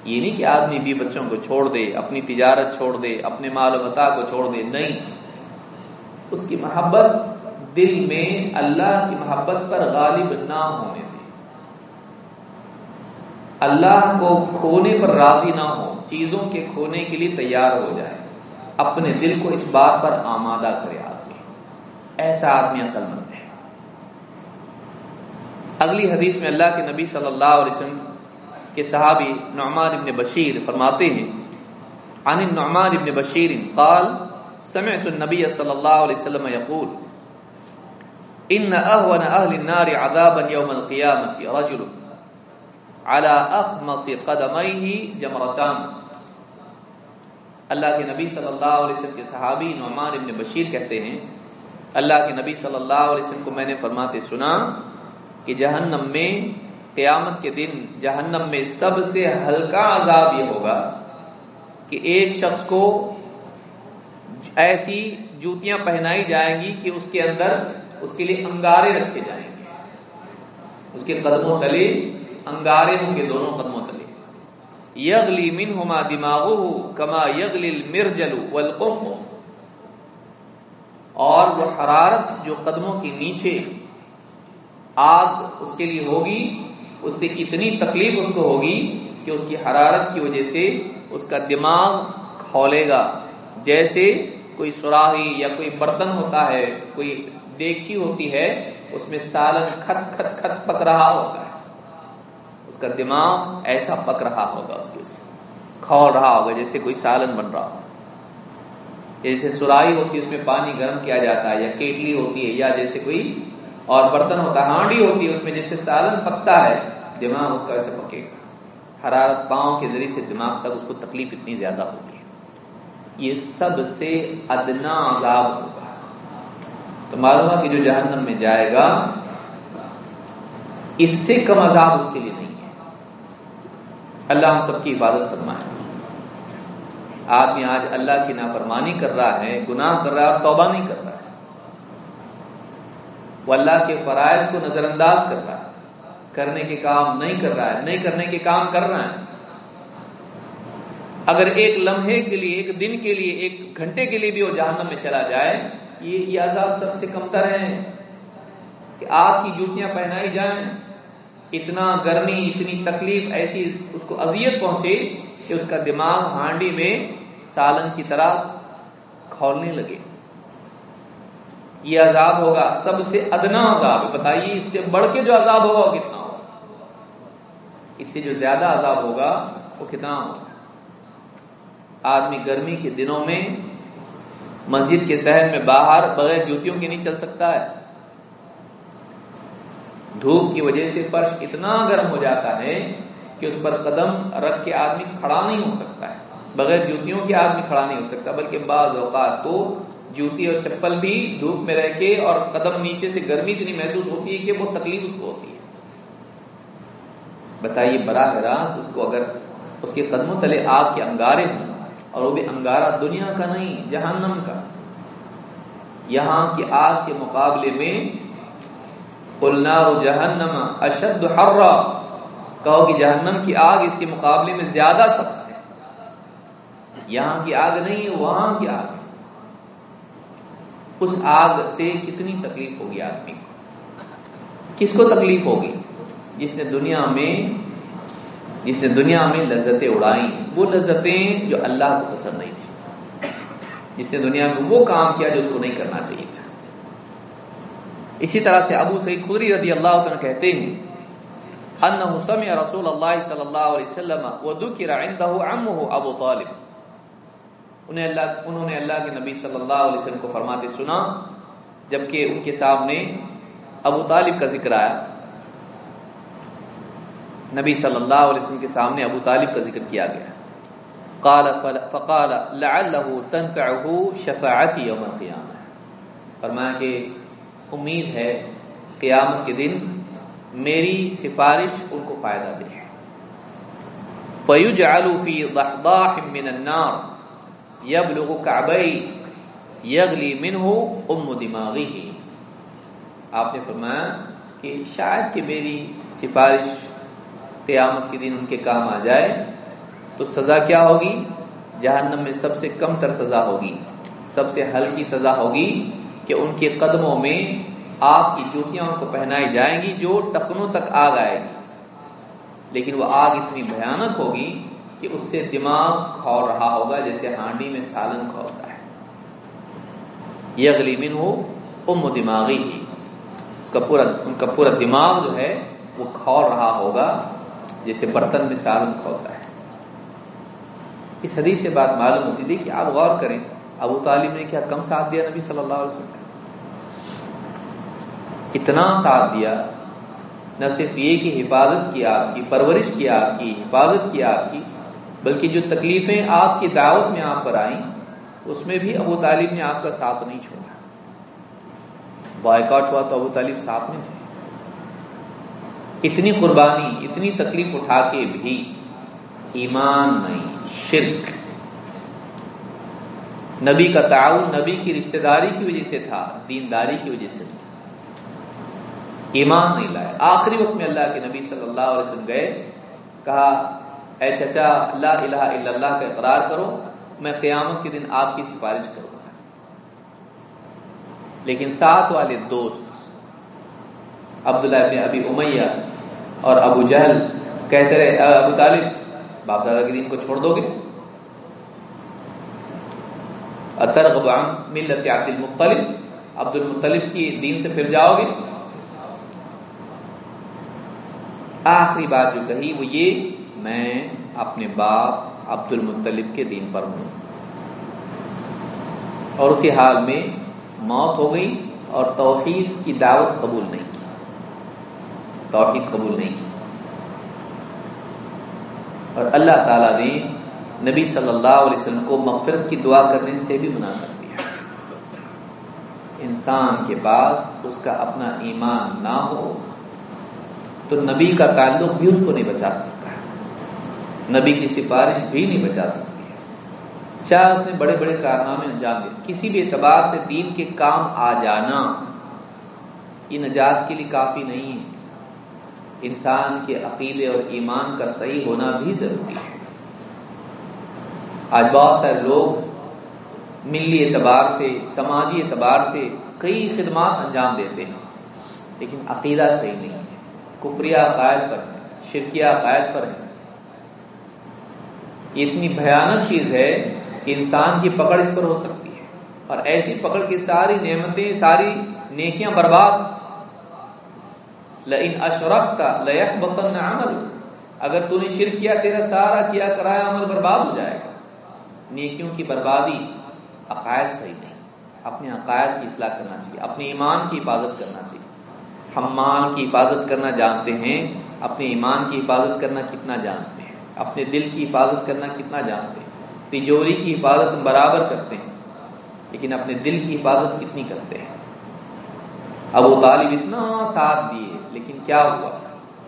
یہ نہیں کہ آدمی بھی بچوں کو چھوڑ دے، اپنی تجارت چھوڑ دے، اپنے مال و متا کو چھوڑ دے، نہیں۔ اس کی محبت دل میں اللہ کی محبت پر غالب نہ ہونے دے۔ اللہ کو کھونے پر راضی نہ ہو، چیزوں کے کھونے کے لیے تیار ہو جائے۔ اپنے دل کو اس بات پر آمادہ کرے آدمی۔ ایسا آدمی عقل مند ہے۔ اگلی حدیث میں اللہ کے نبی صلی اللہ علیہ وسلم کے صحابی نعمان ابن بشیر فرماتے ہیں، عن النعمان ابن بشیر قال، سمعت النبي صلى الله عليه وسلم يقول ان اهون اهل النار عذابا يوم القيامه رجل على اخمص قدميه جمرتان. اللہ کے نبی صلی اللہ علیہ وسلم کے صحابی نعمان ابن بشیر کہتے ہیں، اللہ کے نبی صلی اللہ علیہ وسلم کو میں نے فرماتے سنا کہ جہنم میں قیامت کے دن جہنم میں سب سے ہلکا عذاب یہ ہوگا کہ ایک شخص کو ایسی جوتیاں پہنائی جائیں گی کہ اس کے اندر اس کے لیے انگارے رکھے جائیں گے۔ اس کے قدموں تلے انگارے ہوں گے، دونوں قدموں تلے۔ یغلی منہما دماغه کما یغلی المرجل والقم اور وہ حرارت جو قدموں کے نیچے آگ اس کے لیے ہوگی، اس سے اتنی تکلیف اس کو ہوگی کہ اس کی حرارت کی وجہ سے اس کا دماغ کھولے گا۔ جیسے کوئی سراہی یا کوئی برتن ہوتا ہے، کوئی دیگچی ہوتی ہے، اس میں سالن کھت کھت کھت پک رہا ہوتا ہے۔ اس کا دماغ ایسا پک رہا ہوگا، اس کے کھول رہا ہوگا جیسے کوئی سالن بن رہا ہو۔ جیسے سرائی ہوتی ہے، اس میں پانی گرم کیا جاتا ہے یا کیٹلی ہوتی ہے یا جیسے کوئی اور برتن ہوتا ہے ہانڈی ہوتی ہے، اس میں جیسے سالن پکتا ہے، دماغ اس کا ایسے پکے گا۔ حرارت پاؤں کے ذریعے سے دماغ تک اس کو تکلیف اتنی زیادہ ہوگی یہ سب سے ادنا عذاب ہوگا۔ تو معلوم ہے کہ جو جہنم میں جائے گا، اس سے کم عذاب اس کے لیے نہیں ہے۔ اللہ ہم سب کی عبادت فرمائے۔ آدمی آج اللہ کی نافرمانی کر رہا ہے، گناہ کر رہا ہے، توبہ نہیں کر رہا۔ وہ اللہ کے فرائض کو نظر انداز کر رہا ہے۔ کرنے کے کام نہیں کر رہا ہے، نہیں کرنے کے کام کر رہا ہے۔ اگر ایک لمحے کے لیے، ایک دن کے لیے، ایک گھنٹے کے لیے بھی وہ جہنم میں چلا جائے، یہ عذاب سب سے کمتر ہے کہ آپ کی جوتیاں پہنائی جائیں، اتنا گرمی، اتنی تکلیف، ایسی اس کو اذیت پہنچے کہ اس کا دماغ ہانڈی میں سالن کی طرح کھولنے لگے۔ یہ عذاب ہوگا، سب سے ادنا عذاب بتائیے، اس سے بڑھ کے جو عذاب ہوگا وہ کتنا ہوگا؟ اس سے جو زیادہ عذاب ہوگا وہ کتنا ہوگا؟ آدمی گرمی کے دنوں میں مسجد کے شہر میں باہر بغیر جوتیوں کے نہیں چل سکتا ہے۔ دھوپ کی وجہ سے فرش اتنا گرم ہو جاتا ہے کہ اس پر قدم رکھ کے آدمی کھڑا نہیں ہو سکتا ہے۔ بغیر جوتیوں کے آدمی کھڑا نہیں ہو سکتا، بلکہ بعض اوقات تو جوتی اور چپل بھی دھوپ میں رہ کے اور قدم نیچے سے گرمی اتنی محسوس ہوتی ہے کہ وہ تکلیف اس کو ہوتی ہے۔ بتائیے براہ راست اس کو اگر اس کے قدموں تلے آگ کے انگارے ہوں اور وہ بھی انگارہ دنیا کا نہیں، جہنم کا۔ یہاں کی آگ کے مقابلے میں جہنم اشد حرا۔ کہو کہ جہنم کی آگ اس کے مقابلے میں زیادہ سخت ہے۔ یہاں کی آگ نہیں، وہاں کی آگ اس آگ سے کتنی تکلیف ہوگی آدمی کو؟ کس کو تکلیف ہوگی؟ جس نے دنیا میں جس نے دنیا میں لذتیں اڑائی وہ لذتیں جو اللہ کو پسند نہیں تھی جس نے دنیا میں وہ کام کیا جو اس کو نہیں کرنا چاہیے تھا۔ اسی طرح سے ابو سعید خدری رضی اللہ عنہ کہتے ہیں انه سمع رسول اللہ صلی اللہ علیہ وسلم وذكر عنده عمه ابو طالب۔ انہیں اللہ انہوں نے اللہ کے نبی صلی اللہ علیہ وسلم کو فرماتے سنا، جبکہ ان کے سامنے ابو طالب کا ذکر آیا۔ نبی صلی اللہ علیہ وسلم کے سامنے ابو طالب کا ذکر کیا گیا۔ قال فقال، لعله تنفعه شفاعتي يوم القيامه فرمایا کہ، امید ہے، قیامت کے دن میری سفارش ان کو فائدہ دے۔ فيجعل في ضحضاح من النار۔ يبلغ كعبي يغلي منه ام دماغه آپ نے فرمایا کہ شاید کہ میری سفارش قیامت کے دن ان کے کام آ جائے تو سزا کیا ہوگی؟ جہنم میں سب سے کم تر سزا ہوگی، سب سے ہلکی سزا ہوگی کہ ان کے قدموں میں آگ کی جوتیاں ان کو پہنائی جائیں گی جو ٹخنوں تک آگ آئے گی۔ لیکن وہ آگ اتنی بھیانک ہوگی کہ اس سے دماغ کھول رہا ہوگا، جیسے ہانڈی میں سالن کھولتا ہے۔ یہ اگلی من ہو ام دماغی ہی۔ اس کا پورا ان کا پورا دماغ جو ہے، وہ کھول رہا ہوگا، جیسے برتن میں سالن کھولتا ہے۔ اس حدیث سے بات معلوم ہوتی تھی کہ آپ غور کریں، ابو طالب نے کیا کم ساتھ دیا نبی صلی اللہ علیہ وسلم کا؟ اتنا ساتھ دیا، نہ صرف یہ کہ حفاظت کی آپ کی، پرورش کی آپ کی، حفاظت کی آپ کی بلکہ جو تکلیفیں آپ کی دعوت میں آپ پر آئیں، اس میں بھی ابو طالب نے آپ کا ساتھ نہیں چھوڑا۔ بائیکاٹ ہوا تو ابو طالب ساتھ میں تھے۔ اتنی قربانی، اتنی تکلیف اٹھا کے بھی ایمان نہیں، شرک۔ نبی کا تعاون نبی کی رشتہ داری کی وجہ سے تھا، دینداری کی وجہ سے۔ ایمان نہیں لائے۔ آخری وقت میں اللہ کے نبی صلی اللہ علیہ وسلم گئے، کہا اے چچا اللہ الہ الا اللہ کا اقرار کرو، میں قیامت کے دن آپ کی سفارش کروں گا۔ لیکن ساتھ والے دوست، عبداللہ ابن ابی امیہ اور ابو جہل کہتے رہے ابو طالب، باپ دادا کے دین کو چھوڑ دو گے؟ اترغب عن ملت عبد المطلب عبد المطلب کی دین سے پھر جاؤ گے؟ آخری بات جو کہی وہ یہ میں اپنے باپ عبد المطلب کے دین پر ہوں۔ اور اسی حال میں موت ہو گئی اور توحید کی دعوت قبول نہیں کی۔ توحید قبول نہیں کی۔ اور اللہ تعالی نے نبی صلی اللہ علیہ وسلم کو مغفرت کی دعا کرنے سے بھی منع کر دیا۔ انسان کے پاس اس کا اپنا ایمان نہ ہو تو نبی کا تعلق بھی اس کو نہیں بچا سکتا۔ نبی کی سفارش بھی نہیں بچا سکتی چاہے اس نے بڑے بڑے کارنامے انجام دیے کسی بھی اعتبار سے دین کے کام آ جانا، یہ نجات کے لیے کافی نہیں ہے۔ انسان کے عقیدے اور ایمان کا صحیح ہونا بھی ضروری ہے۔ آج بہت سارے لوگ ملی اعتبار سے، سماجی اعتبار سے کئی خدمات انجام دیتے ہیں، لیکن عقیدہ صحیح نہیں ہے۔ کفریہ عقائد پر ہے، شرکیہ عقائد پر ہے۔ یہ اتنی بھیانک چیز ہے کہ انسان کی پکڑ اس پر ہو سکتی ہے۔ اور ایسی پکڑ کی ساری نعمتیں، ساری نیکیاں برباد۔ لئن اشرفت لیحبطن عمل۔ اگر تو نے شرک کیا، تیرا سارا کیا کرایا عمل برباد ہو جائے گا۔ نیکیوں کی بربادی عقائد صحیح نہیں۔ اپنے عقائد کی اصلاح کرنا چاہیے، اپنے ایمان کی حفاظت کرنا چاہیے۔ ہم مال کی حفاظت کرنا جانتے ہیں، اپنے ایمان کی حفاظت کرنا کتنا جانتے ہیں۔ اپنے دل کی حفاظت کرنا کتنا جانتے ہیں، تجوری کی حفاظت برابر کرتے ہیں، لیکن اپنے دل کی حفاظت کتنی کرتے ہیں؟ ابو طالب اتنا ساتھ دیے، لیکن کیا ہوا؟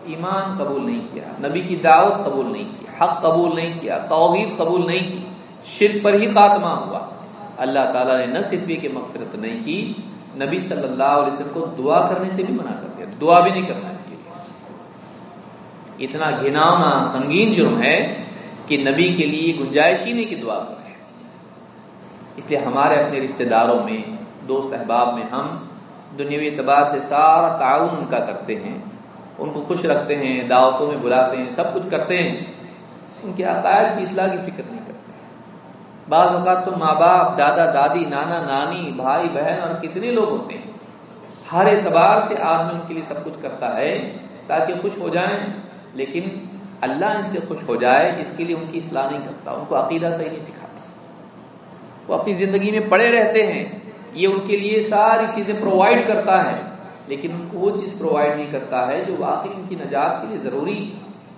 ایمان قبول نہیں کیا، نبی کی دعوت قبول نہیں کی حق قبول نہیں کیا، توحید قبول نہیں کی، شرک پر ہی خاتمہ ہوا۔ اللہ تعالیٰ نے نہ صرف کی مغفرت نہیں کی، نبی صلی اللہ علیہ وسلم کو دعا کرنے سے بھی منع کر دیا، دعا بھی نہیں کرنا کے لیے اتنا گھناؤنا سنگین جرم ہے کہ نبی کے لیے گنجائش ہی نہیں کہ دعا کریں۔ اس لیے ہمارے اپنے رشتہ داروں میں، دوست احباب میں ہم دنیاوی اعتبار سے سارا تعاون ان کا کرتے ہیں۔ ان کو خوش رکھتے ہیں، دعوتوں میں بلاتے ہیں، سب کچھ کرتے ہیں۔ ان کے عقائد کی اصلاح کی فکر نہیں کرتے۔ بعض اوقات تو ماں باپ، دادا، دادی، نانا، نانی، بھائی، بہن اور کتنے لوگ ہوتے ہیں۔ ہر اعتبار سے آدمی ان کے لیے سب کچھ کرتا ہے تاکہ خوش ہو جائیں۔ لیکن اللہ ان سے خوش ہو جائے، اس کے لیے ان کی اصلاح نہیں کرتا، ان کو عقیدہ صحیح نہیں سکھاتا۔ وہ اپنی زندگی میں پڑے رہتے ہیں، یہ ان کے لیے ساری چیزیں پرووائڈ کرتا ہے، لیکن ان کو وہ چیز پرووائڈ نہیں کرتا ہے جو واقعی ان کی نجات کے لیے ضروری۔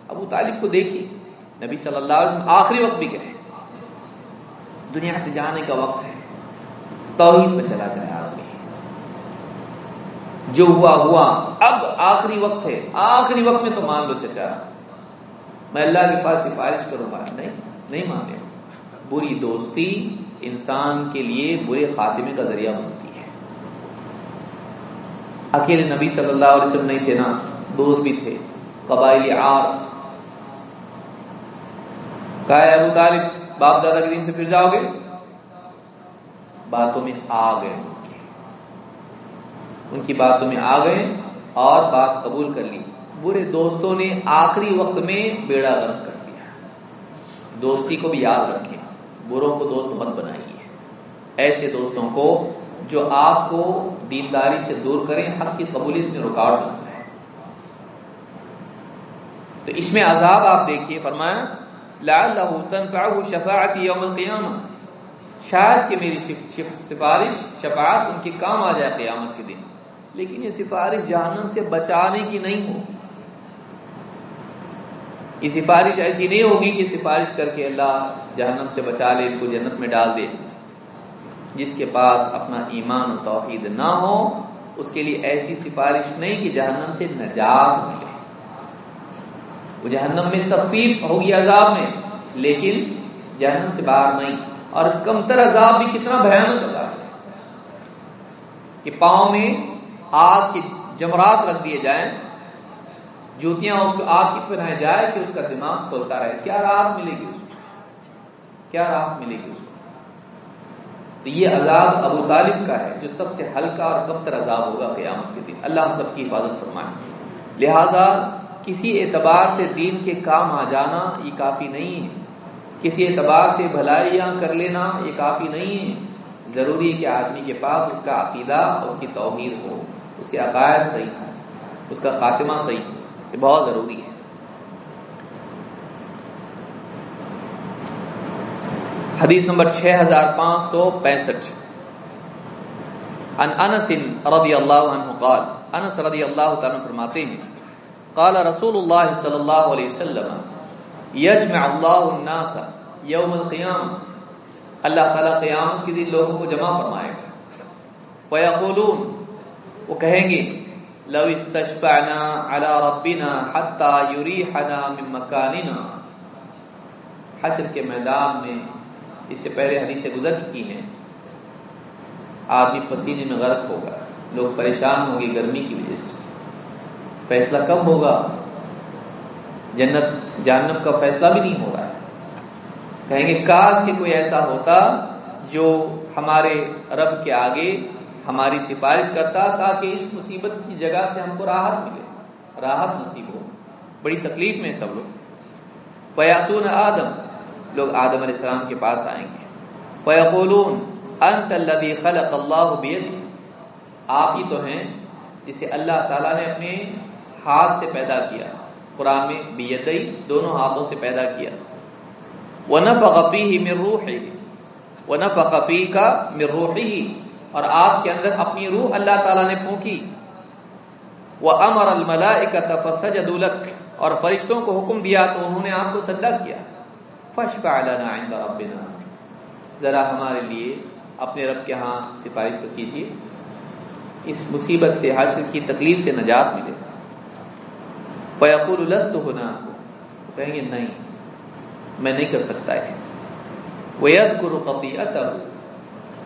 ابو طالب کو دیکھیے، نبی صلی اللہ علیہ وسلم آخری وقت بھی کہے دنیا سے جانے کا وقت ہے، توحید میں چلا جائے جو ہوا ہوا۔ اب آخری وقت ہے۔ آخری وقت میں تو مان لو چچا۔ میں اللہ کے پاس سفارش کروں گا۔ نہیں نہیں مانے۔ بری دوستی انسان کے لیے برے خاتمے کا ذریعہ بنتی ہے۔ اکیلے نبی صلی اللہ علیہ وسلم نہیں تھے نا، دوست بھی تھے۔ قبائلی آر کہا ابو طالب، باپ دادا کے دن سے پھر جاؤ گے؟ باتوں میں آ گئے۔ ان کی باتوں میں آ گئے اور بات قبول کر لی۔ برے دوستوں نے آخری وقت میں بیڑا غرق کر دیا۔ دوستی کو بھی یاد رکھیں۔ بروں کو دوست مت بنائیے۔ ایسے دوستوں کو جو آپ کو دینداری سے دور کریں، حق کی قبولیت میں رکاوٹ بن جائے۔ تو اس میں عذاب آپ دیکھیے، فرمایا لعلہ تنفعه شفاعت یوم القیامہ۔ شاید کہ میری سفارش، شفاعت ان کے کام آ جائے قیامت کے دن۔ لیکن یہ سفارش جہنم سے بچانے کی نہیں ہو۔ یہ سفارش ایسی نہیں ہوگی کہ سفارش کر کے اللہ جہنم سے بچا لے، ان کو جنت میں ڈال دے۔ جس کے پاس اپنا ایمان و توحید نہ ہو، اس کے لیے ایسی سفارش نہیں کہ جہنم سے نجات ملے۔ وہ جہنم میں تخفیف ہوگی عذاب میں، لیکن جہنم سے باہر نہیں۔ اور کمتر عذاب بھی کتنا بھیانک عذاب ہے۔ کہ پاؤں میں آگ کی جمرات رکھ دیے جائیں، جوتیاں اس کو آگ کی پہنائے جائے کہ اس کا دماغ کھولتا رہے۔ کیا راحت ملے گی اس کو؟ کیا راحت ملے گی اس کو؟ تو یہ عذاب ابو طالب کا ہے، جو سب سے ہلکا اور کمتر عذاب ہوگا قیامت کے دن۔ اللہ ہم سب کی حفاظت فرمائے۔ لہذا کسی اعتبار سے دین کے کام آ جانا یہ کافی نہیں ہے۔ کسی اعتبار سے بھلائیاں کر لینا یہ کافی نہیں ہے۔ ضروری ہے کہ آدمی کے پاس اس کا عقیدہ اور اس کی توحید ہو۔ اس کے عقائد صحیح ہو اس کا خاتمہ صحیح ہو یہ بہت ضروری ہے۔ حدیث نمبر چھ ہزار انس رضی اللہ عنہ قال، انس رضی اللہ تعالیٰ فرماتے ہیں، قال رسول اللہ صلی اللہ علیہ وسلم، یجمع اللہ الناس یوم القیام اللہ تعالیٰ قیامت کے دن لوگوں کو جمع فرمائے گا۔ ویقولون وہ کہیں گے، لو استشفعنا على ربنا حتى يريحنا من مكاننا حشر کے میدان میں اس سے پہلے حدیثیں گزر چکی ہیں۔ آدمی پسینے میں غرق ہوگا۔ لوگ پریشان ہوں گے گرمی کی وجہ سے۔ فیصلہ کب ہوگا؟ جنت، جہنم کا فیصلہ بھی نہیں ہو رہا ہے کہیں گے، کاش کہ کوئی ایسا ہوتا جو ہمارے رب کے آگے ہماری سفارش کرتا تاکہ اس مصیبت کی جگہ سے ہم کو راحت ملے۔ راحت نصیب ہو۔ بڑی تکلیف میں سب لوگ۔ فیاتون آدم۔ لوگ آدم علیہ السلام کے پاس آئیں گے۔ فیقولون انت الذي خلق اللہ بيده۔ آپ ہی تو ہیں جسے اللہ تعالیٰ نے اپنے ہاتھ سے پیدا کیا۔ قرآن میں بیدئی دونوں ہاتھوں سے پیدا کیا۔ ونفخ فيه من روحه۔ ونفخ فيك من روحه۔ اور آپ کے اندر اپنی روح اللہ تعالیٰ نے پھونکی۔ وامر الملائکۃ فسجدوا لك، اور فرشتوں کو حکم دیا تو انہوں نے آپ کو سجدہ کیا۔ فشفع لنا عند ربنا۔ ذرا ہمارے لیے اپنے رب کے ہاں سفارش تو کیجیے۔ اس مصیبت سے، حاصل کی تکلیف سے نجات ملے۔ فیقول لست ہونا کہیں گے، نہیں، میں نہیں کر سکتا ہے۔ وید گرو خطیت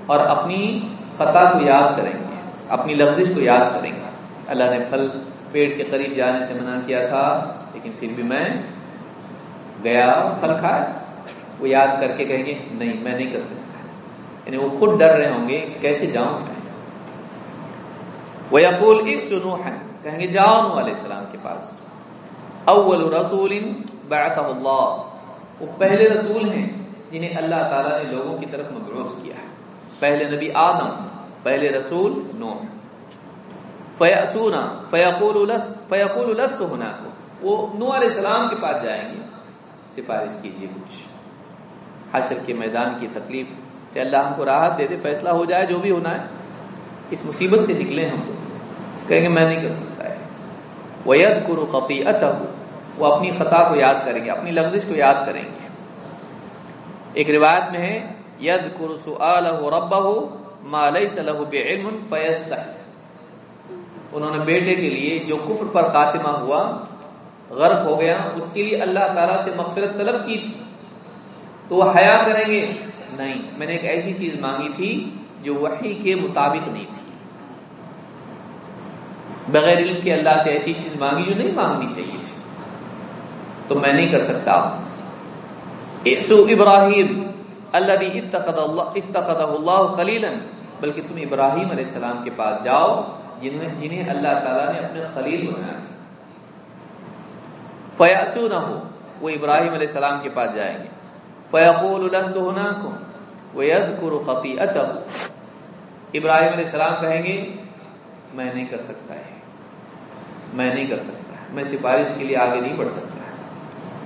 اور اپنی خطا کو یاد کریں گے، اپنی لفظ کو یاد کریں گے۔ اللہ نے پھل پیٹ کے قریب جانے سے منع کیا تھا، لیکن پھر بھی میں گیا پھل کھایا وہ یاد کر کے کہیں گے، نہیں، میں نہیں کر سکتا۔ یعنی وہ خود ڈر رہے ہوں گے کہ کیسے جاؤں میں۔ وہ یقول چنو ہے کہیں گے، جاؤ نو علیہ السلام کے پاس۔ اول رسول اللہ۔ وہ پہلے رسول ہیں جنہیں اللہ تعالیٰ نے لوگوں کی طرف مبعوث کیا ہے۔ پہلے نبی آدم، پہلے رسول نوح۔ فیاتونا فیقول لست فیقول لست ہونا وہ نوح علیہ السلام کے پاس جائیں گے۔ سفارش کیجیے کچھ۔ حشر کے میدان کی تکلیف سے اللہ ہم کو راحت دے دے، فیصلہ ہو جائے، جو بھی ہونا ہے۔ اس مصیبت سے نکلے ہم۔ کہیں گے، میں نہیں کر سکتا ہے۔ وید کرو خفی وہ اپنی خطا کو یاد کریں گے، اپنی لفظ کو یاد کریں گے۔ ایک روایت میں ہے ید کرو سل رب ہو مالئی صلاح علم انہوں نے بیٹے کے لیے جو کفر پر خاتمہ ہوا، غرق ہو گیا، اس کے لیے اللہ تعالیٰ سے مغفرت طلب کی تھی۔ تو وہ حیا کریں گے؟ نہیں، میں نے ایک ایسی چیز مانگی تھی جو وحی کے مطابق نہیں تھی۔ بغیر علم کے اللہ سے ایسی چیز مانگی جو نہیں مانگنی چاہیے تھی۔ تو میں نہیں کر سکتا۔ ابراہیم اللہ اتخذ اللہ خلیلا، بلکہ تم ابراہیم علیہ السلام کے پاس جاؤ جنہیں جنہیں اللہ تعالیٰ نے اپنے خلیل بنایا تھا۔ فیاتو نہ ہو وہ ابراہیم علیہ السلام کے پاس جائیں گے۔ فیقول لست هناكم ويذكر خطيئته ابراہیم علیہ السلام کہیں گے، میں نہیں کر سکتا ہے۔ میں نہیں کر سکتا میں سفارش کے لیے آگے نہیں بڑھ سکتا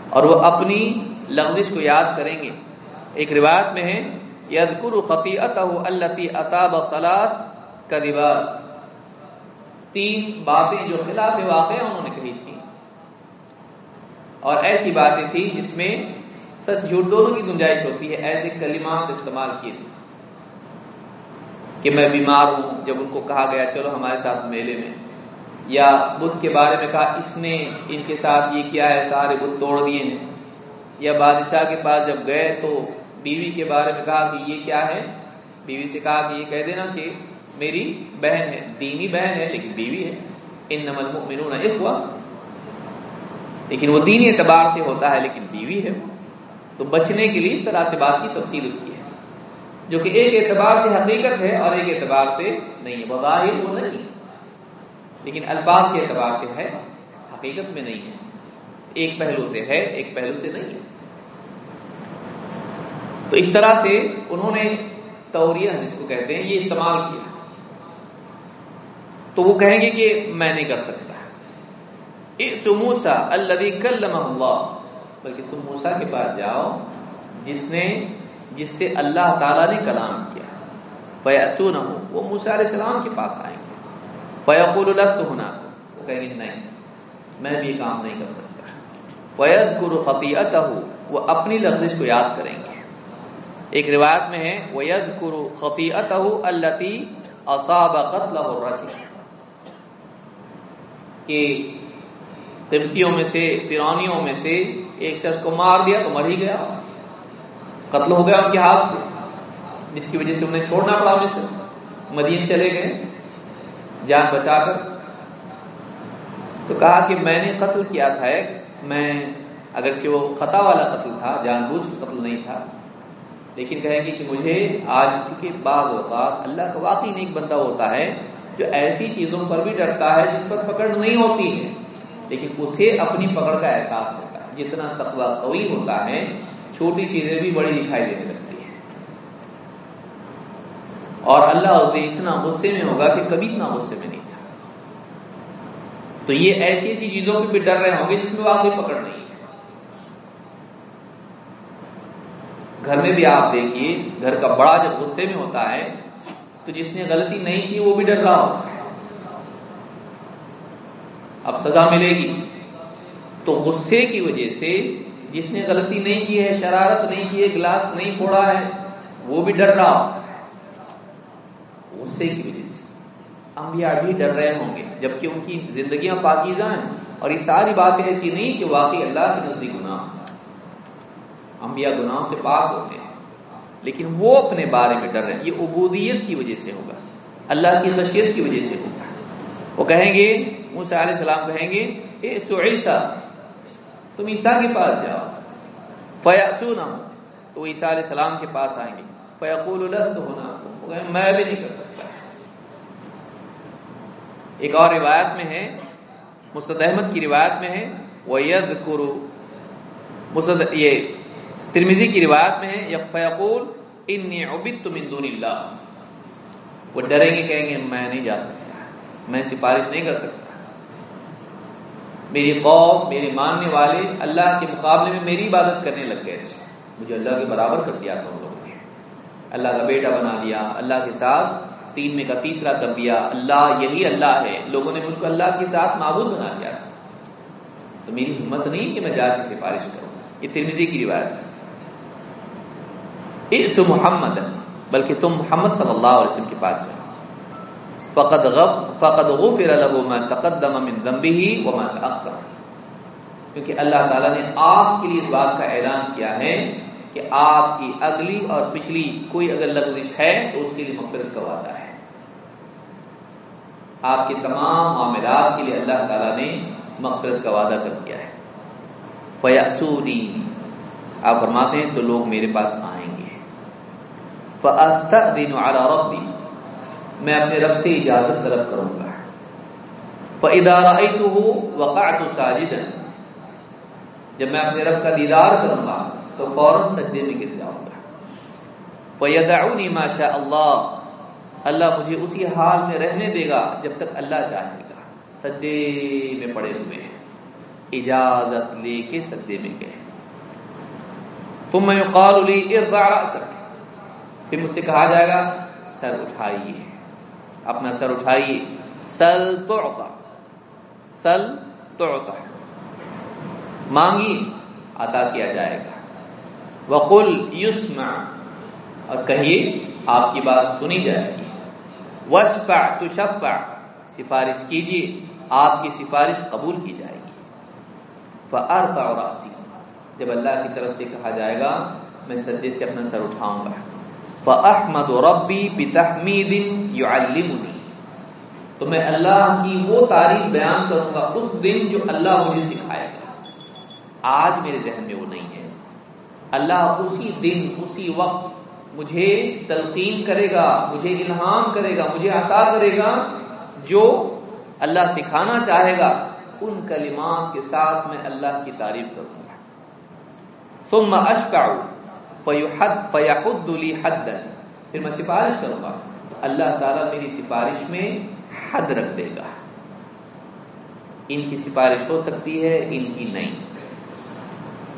اور وہ اپنی لغزش کو یاد کریں گے۔ ایک روایت میں ہے یذکر خطیئته التي اتاب صلات کذبات تین باتیں جو خلاف واقع انہوں نے کہی تھی اور ایسی باتیں تھی جس میں سچ جھوٹ دونوں کی گنجائش ہوتی ہے، ایسے کلمات استعمال کیے۔ تھے کہ میں بیمار ہوں، جب ان کو کہا گیا، چلو ہمارے ساتھ میلے میں۔ یا بدھ کے بارے میں کہا، اس نے ان کے ساتھ یہ کیا ہے، سارے بدھ توڑ دیے ہیں۔ یا بادشاہ کے پاس جب گئے تو بیوی کے بارے میں کہا کہ یہ کیا ہے؟ بیوی سے کہا کہ یہ کہہ دینا کہ میری بہن ہے، دینی بہن ہے لیکن بیوی ہے۔ ان نمل مینون اخوا لیکن وہ دینی اعتبار سے ہوتا ہے لیکن بیوی ہے۔ تو بچنے کے لیے اس طرح سے بات کی تفصیل اس کی ہے۔ جو کہ ایک اعتبار سے حقیقت ہے اور ایک اعتبار سے نہیں ہے۔ بظاہر وہ نہیں۔ لیکن الفاظ کے اعتبار سے ہے، حقیقت میں نہیں ہے۔ ایک پہلو سے ہے، ایک پہلو سے نہیں ہے۔ تو اس طرح سے انہوں نے توریہ جس کو کہتے ہیں، یہ استعمال کیا۔ تو وہ کہیں گے کہ میں نہیں کر سکتا۔ موسا الدی کلمہ اللہ۔ بلکہ تم موسا کے پاس جاؤ، جس نے، جس سے اللہ تعالی نے کلام کیا۔ فیاتو نہ ہو وہ موسا علیہ السلام کے پاس آئیں گے۔ فیقول لست ہونا وہ کہیں گے نہیں، میں بھی کام نہیں کر سکتا۔ فیض گرو خطیت وہ اپنی لفظ کو یاد کریں گے۔ ایک روایت میں ہے وید گرو خطیت التی اصاب قتل کہ تبتیوں میں سے فرانیوں میں سے ایک شخص کو مار دیا تو مر ہی گیا۔ قتل ہو گیا ان کے ہاتھ سے۔ جس کی وجہ سے انہیں چھوڑنا پڑا مصر۔ مدین چلے گئے، جان بچا کر۔ تو کہا کہ میں نے قتل کیا تھا ایک، میں اگرچہ وہ خطا والا قتل تھا، جان بوجھ قتل نہیں تھا لیکن کہیں گے کہ مجھے آج کے بعض اوقات اللہ کا واقعی نیک بندہ ہوتا ہے جو ایسی چیزوں پر بھی ڈرتا ہے جس پر پکڑ نہیں ہوتی ہے۔ لیکن اسے اپنی پکڑ کا احساس ہوتا ہے۔ جتنا تقوی قوی ہوتا ہے، چھوٹی چیزیں بھی بڑی دکھائی دینے لگتی ہیں۔ اور اللہ اسے اتنا غصے میں ہوگا کہ کبھی اتنا غصے میں نہیں تھا۔ تو یہ ایسی ایسی چیزوں پہ بھی ڈر رہے ہوں گے جس میں واقعی پکڑ نہیں ہے گھر میں بھی آپ دیکھیے، گھر کا بڑا جب غصے میں ہوتا ہے، تو جس نے غلطی نہیں کی، وہ بھی ڈر رہا ہوتا ہے اب سزا ملے گی۔ تو غصے کی وجہ سے جس نے غلطی نہیں کی ہے، شرارت نہیں کی ہے، گلاس نہیں پھوڑا ہے، وہ بھی ڈر رہا ہوتا ہے غصے کی وجہ سے۔ انبیاء بھی ڈر رہے ہوں گے، جبکہ ان کی زندگیاں پاکیزہ ہیں۔ اور یہ ساری باتیں ایسی نہیں کہ واقعی اللہ کے نزدیک گناہ انبیاء گناہوں سے پاک ہوتے ہیں لیکن وہ اپنے بارے میں ڈر رہے ہیں۔ یہ عبودیت کی وجہ سے ہوگا۔ اللہ کی خشیت کی وجہ سے ہوگا۔ وہ کہیں گے، موسیٰ علیہ السلام کہیں گے، اے تو عیسیٰ، تم عیسیٰ کے پاس جاؤ۔ فیعتونا تو عیسیٰ علیہ السلام کے پاس آئیں گے۔ فیقول لست ہونا میں بھی نہیں کر سکتا۔ ایک اور روایت میں ہے مستد احمد کی روایت میں ہے وہ وَيَذْكُرُ مستد یہ ترمیزی کی روایت میں ہے فیقول، انی عبدت من دون اللہ. وہ ڈریں گے، کہیں گے، میں نہیں جا سکتا، میں سفارش نہیں کر سکتا۔ میری قوم میرے ماننے والے اللہ کے مقابلے میں میری عبادت کرنے لگ گئے تھے۔ مجھے اللہ کے برابر کر دیا تھا ان لوگوں نے۔ اللہ کا بیٹا بنا دیا اللہ کے ساتھ تین میں کا تیسرا کر دیا۔ اللہ، یہی اللہ ہے۔ لوگوں نے مجھ کو اللہ کے ساتھ معبود بنا دیا تھا۔ تو میری ہمت نہیں کہ میں جا کے سفارش کروں۔ یہ ترمیزی کی روایت ہے۔ سے محمد بلکہ تم محمد صلی اللہ علیہ وسلم کے پاس جاؤ فقد غف، فقد غفر له ما تقدم من ذنبه وما تاخر کیونکہ اللہ تعالی نے آپ کے لیے اس بات کا اعلان کیا ہے کہ آپ کی اگلی اور پچھلی کوئی اگر لغزش ہے تو اس کے لیے مغفرت کا وعدہ ہے۔ آپ کے تمام معاملات کے لیے اللہ تعالی نے مغفرت کا وعدہ کر دیا ہے۔ فیاتونی آپ فرماتے ہیں تو لوگ میرے پاس آئیں۔ گے فاستاذن على ربي. میں اپنے رب سے اجازت طلب کروں گا۔ فاذا رايته وقعت ساجدا۔ جب میں اپنے رب کا دیدار کروں گا، تو فوراً سجدے میں گر جاؤں گا۔ فیدعونی ما شاء اللہ اللہ مجھے اسی حال میں رہنے دے گا جب تک اللہ چاہے گا۔ سجدے میں پڑے ہوئے ہیں۔ اجازت لے کے سجدے میں گئے۔ ثم يقال لي، ارفع راسك پھر مجھ سے کہا جائے گا، سر اٹھائیے۔ اپنا سر اٹھائیے۔ سل تعطا۔ سل تعطا۔ مانگی، عطا کیا جائے گا۔ وقل، یسمع۔ اور کہیے، آپ کی بات سنی جائے گی۔ وشفع تشفع۔ سفارش کیجیے، آپ کی سفارش قبول کی جائے گی۔ فارفع راسی جب اللہ کی طرف سے کہا جائے گا، میں سجدے سے اپنا سر اٹھاؤں گا۔ فاحمد ربی بتحمید يعلمني۔ تو میں اللہ کی وہ تعریف بیان کروں گا اس دن جو اللہ مجھے سکھائے گا۔ آج میرے ذہن میں وہ نہیں ہے۔ اللہ اسی دن، اسی وقت مجھے تلقین کرے گا، مجھے الہام کرے گا، مجھے عطا کرے گا جو اللہ سکھانا چاہے گا۔ ان کلمات کے ساتھ میں اللہ کی تعریف کروں گا۔ ثم اشفع فیحد فیحد لی حد پھر میں سفارش کروں گا. اللہ تعالیٰ میری سفارش میں حد رکھ دے گا. ان کی سفارش ہو سکتی ہے، ان کی نہیں.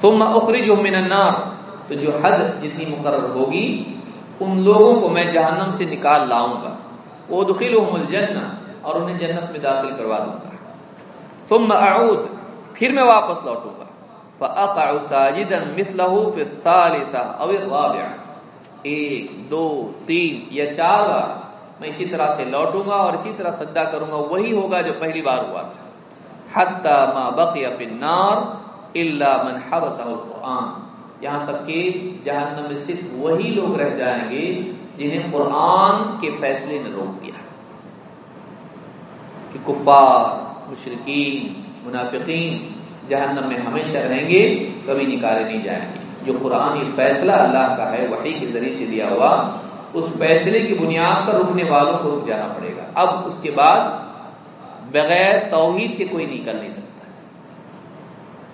ثم اخرجهم من النار. تو جو حد جتنی مقرر ہوگی، ان لوگوں کو میں جہنم سے نکال لاؤں گا. وہ دخلهم الجنہ اور انہیں جنت میں داخل کروا دوں گا. ثم اعود. پھر میں واپس لوٹوں گا. فاقع ساجدا مثله في الثالثه او الرابعه ایک، دو، تین یا چار بار میں اسی طرح سے لوٹوں گا اور اسی طرح سجدہ کروں گا، وہی ہوگا جو پہلی بار ہوا تھا۔ حتی ما بقی فی النار الا من حبسه القرآن۔ یہاں تک کہ جہنم میں صرف وہی لوگ رہ جائیں گے جنہیں قرآن کے فیصلے نے روک دیا۔ کہ کفار مشرقین منافقین جہنم میں ہمیشہ رہیں گے، کبھی نکالے نہیں جائیں گے۔ جو قرآن فیصلہ اللہ کا ہے وہی کے ذریعے سے دیا ہوا، اس فیصلے کی بنیاد پر رکنے والوں کو رک جانا پڑے گا۔ اب اس کے بعد بغیر توحید کے کوئی نکل نہیں سکتا۔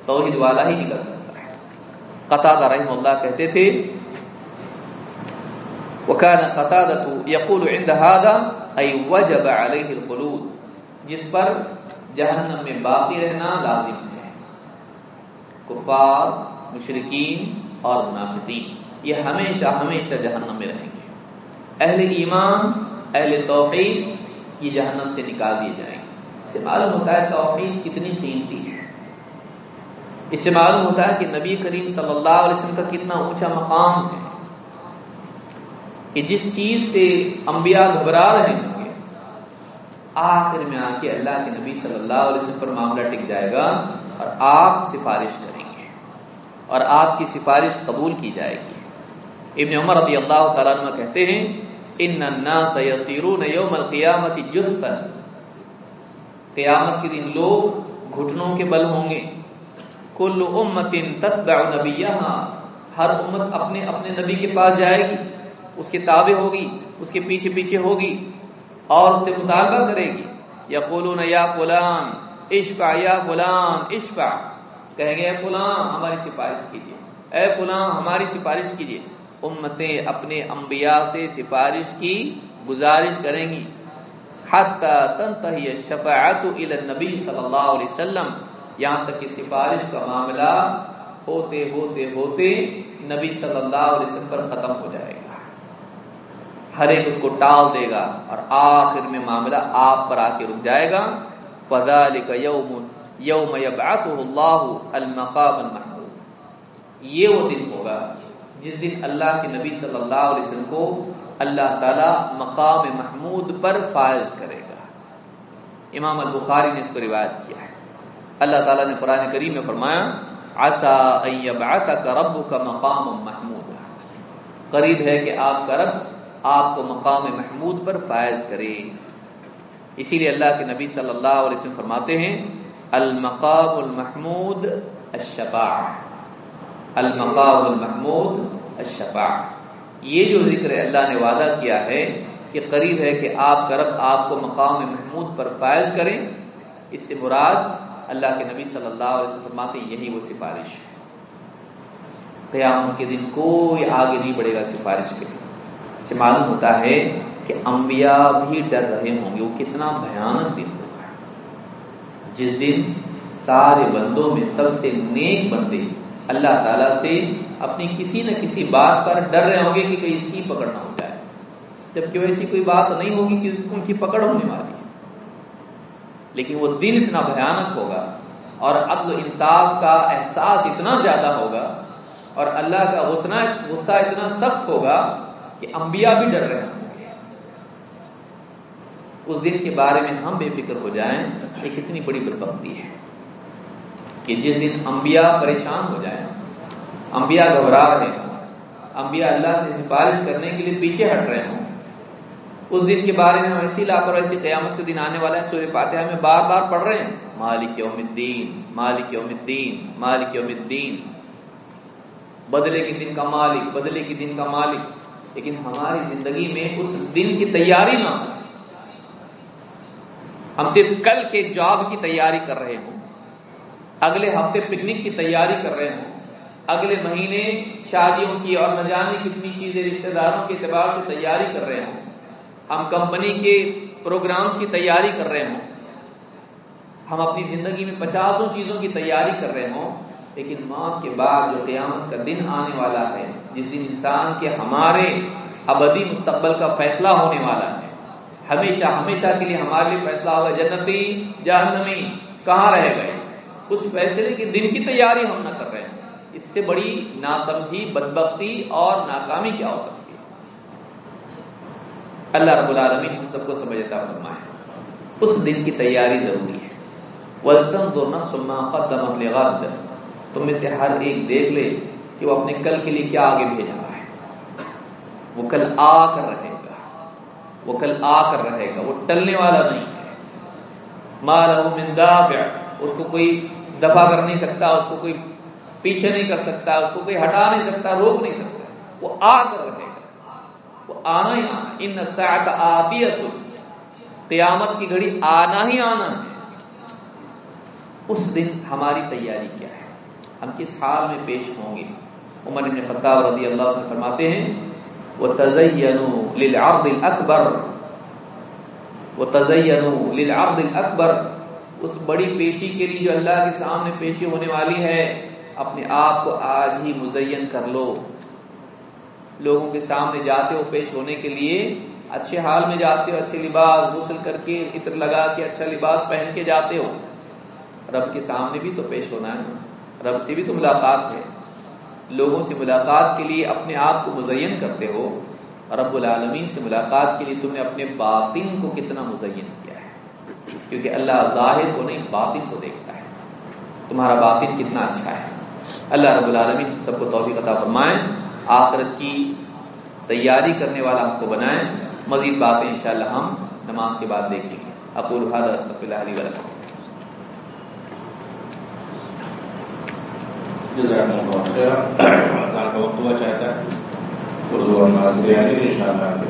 توحید والا ہی نکل سکتا ہے۔ قطع رحم اللہ کہتے تھے، وكان قتادة يقول عند هذا، أي وجب عليه الخلود۔ جس پر جہنم میں باقی رہنا لازم ہے۔ کفار مشرقین اور منافقین۔ یہ ہمیشہ ہمیشہ جہنم میں رہیں گے۔ اہل ایمان، اہل توحید، یہ جہنم سے نکال دیے جائیں گے۔ اس سے معلوم ہوتا ہے توحید کتنی قیمتی ہے۔ اس سے معلوم ہوتا ہے کہ نبی کریم صلی اللہ علیہ وسلم کا کتنا اونچا مقام ہے۔ کہ جس چیز سے انبیاء گھبرا رہے ہوں گے، آخر میں آ کے اللہ کے نبی صلی اللہ علیہ وسلم پر معاملہ ٹک جائے گا اور آپ سفارش کریں اور آپ کی سفارش قبول کی جائے گی۔ ابن عمر رضی اللہ تعالیٰ عنہ کہتے ہیں ان الناس یسیرون یوم القیامت جثا قیامت کے دن لوگ گھٹنوں کے بل ہوں گے۔ کل امت تتبع نبیہا ہر امت اپنے اپنے نبی کے پاس جائے گی، اس کے تابع ہوگی، اس کے پیچھے پیچھے ہوگی اور اس سے مطالبہ کرے گی۔ یا یا فلان عشفا یا فلان عشفا کہیں گے اے فلاں، ہماری سفارش کیجیے۔ اے فلاں، ہماری سفارش کیجیے۔ امتیں اپنے انبیاء سے سفارش کی گزارش کریں گی۔ حتی تنتہی الشفاعت الى النبی صلی اللہ علیہ وسلم۔ یہاں تک کہ سفارش کا معاملہ ہوتے ہوتے ہوتے نبی صلی اللہ علیہ وسلم پر ختم ہو جائے گا۔ ہر ایک اس کو ٹال دے گا اور آخر میں معاملہ آپ پر آ کے رک جائے گا۔ فذلك یوم یوم اللہ المقام المحمود. یہ وہ دن ہوگا جس دن اللہ کے نبی صلی اللہ علیہ وسلم کو اللہ تعالی مقام محمود پر فائز کرے گا۔ امام البخاری نے اس کو روایت کیا ہے۔ اللہ تعالیٰ نے قرآن کریم میں فرمایا عسا ان یبعثک ربک مقام محمود۔ قریب ہے کہ آپ کا رب آپ کو مقام محمود پر فائز کرے۔ اسی لیے اللہ کے نبی صلی اللہ علیہ وسلم فرماتے ہیں المقام المحمود الشفاع. المقام المحمود الشفاع. یہ جو ذکر اللہ نے وعدہ کیا ہے کہ قریب ہے کہ آپ کا رب آپ کو مقام محمود پر فائز کریں، اس سے مراد اللہ کے نبی صلی اللہ علیہ وسلم فرماتے ہیں، یہی وہ سفارش. ہے کے دن کوئی آگے نہیں بڑھے گا سفارش کے سے معلوم ہوتا ہے کہ انبیاء بھی ڈر رہے ہوں گے، وہ کتنا بھیانک دن ہوگا۔ جس دن سارے بندوں میں سب سے نیک بندے اللہ تعالی سے اپنی کسی نہ کسی بات پر ڈر رہے ہوں گے کہ کہیں اس کی پکڑ نہ ہو جائے۔ جبکہ ایسی کوئی بات نہیں ہوگی کہ ان کی پکڑ ہونے والی ہے لیکن وہ دن اتنا بھیانک ہوگا اور عدل و انصاف کا احساس اتنا زیادہ ہوگا اور اللہ کا غصہ غصہ اتنا سخت ہوگا کہ انبیاء بھی ڈر رہے ہوں گے۔ اس دن کے بارے میں ہم بے فکر ہو جائیں یہ کتنی بڑی بربختی ہے کہ جس دن انبیاء پریشان ہو جائیں، انبیاء گھبرا رہے ہوں، انبیاء اللہ سے سفارش کرنے کے لیے پیچھے ہٹ رہے ہوں۔ اس دن کے بارے میں ہم ایسی لاکھ اور ایسی قیامت کے دن آنے والا ہے سورہ فاتحہ میں بار بار پڑھ رہے ہیں۔ مالک یوم الدین، مالک یوم الدین، مالک یوم الدین۔ بدلے کے دن کا مالک، بدلے کے دن کا مالک۔ لیکن ہماری زندگی میں اس دن کی تیاری نہ ہو۔ ہم صرف کل کے جاب کی تیاری کر رہے ہوں، اگلے ہفتے پکنک کی تیاری کر رہے ہوں، اگلے مہینے شادیوں کی اور نہ جانے کتنی چیزیں رشتہ داروں کے اعتبار سے تیاری کر رہے ہوں، ہم کمپنی کے پروگرامز کی تیاری کر رہے ہوں، ہم اپنی زندگی میں پچاسوں چیزوں کی تیاری کر رہے ہوں، لیکن موت کے بعد جو قیامت کا دن آنے والا ہے، جس دن انسان کے ہمارے ابدی مستقبل کا فیصلہ ہونے والا ہے۔ ہمیشہ ہمیشہ کے لیے ہمارے لیے فیصلہ ہوگا جنتی جہنمی، کہاں رہ گئے؟ اس فیصلے کے دن کی تیاری ہم نہ کر رہے ہیں۔ اس سے بڑی ناسمجھی، بدبختی اور ناکامی کیا ہو سکتی ہے؟ اللہ رب العالمین ہم سب کو سمجھتا فرمائے، اس دن کی تیاری ضروری ہے۔ ولتم دو نسما قدم غد تم میں سے ہر ایک دیکھ لے کہ وہ اپنے کل کے لیے کیا آگے بھیجا رہا ہے۔ وہ کل آ کر رہے وہ کل آ کر رہے گا، وہ ٹلنے والا نہیں ہے۔ مال من دافع، اس کو کوئی دفاع کر نہیں سکتا، اس کو کوئی پیچھے نہیں کر سکتا، اس کو کوئی ہٹا نہیں سکتا، روک نہیں سکتا۔ وہ آ کر رہے گا۔ وہ آنا ہی آنا۔ ان سات آتی قیامت کی گھڑی آنا ہی آنا ہے۔ اس دن ہماری تیاری کیا ہے؟ ہم کس حال میں پیش ہوں گے؟ عمر ابن خطاب رضی اللہ عنہ فرماتے ہیں وہ تزین اکبر وہ تزین اکبر اس بڑی پیشی کے لیے جو اللہ کے سامنے پیشی ہونے والی ہے، اپنے آپ کو آج ہی مزین کر لو۔ لوگوں کے سامنے جاتے ہو پیش ہونے کے لیے، اچھے حال میں جاتے ہو، اچھے لباس غسل کر کے، عطر لگا کے اچھا لباس پہن کے جاتے ہو۔ رب کے سامنے بھی تو پیش ہونا ہے۔ رب سے بھی تو ملاقات ہے۔ لوگوں سے ملاقات کے لیے اپنے آپ کو مزین کرتے ہو، رب العالمین سے ملاقات کے لیے تم نے اپنے باطن کو کتنا مزین کیا ہے؟ کیونکہ اللہ ظاہر کو نہیں، باطن کو دیکھتا ہے۔ تمہارا باطن کتنا اچھا ہے۔ اللہ رب العالمین سب کو توفیق عطا فرمائیں آخرت کی تیاری کرنے والا ہم کو بنائیں مزید باتیں انشاءاللہ ہم نماز کے بعد دیکھیں گے۔ اپور علی ولکم جزاک اللہ خیر آسان کا وقت ہوا، چاہتا ہے۔ اردو اور نماز تیاری ان شاء اللہ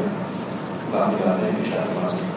باقی باتیں ان شاء اللہ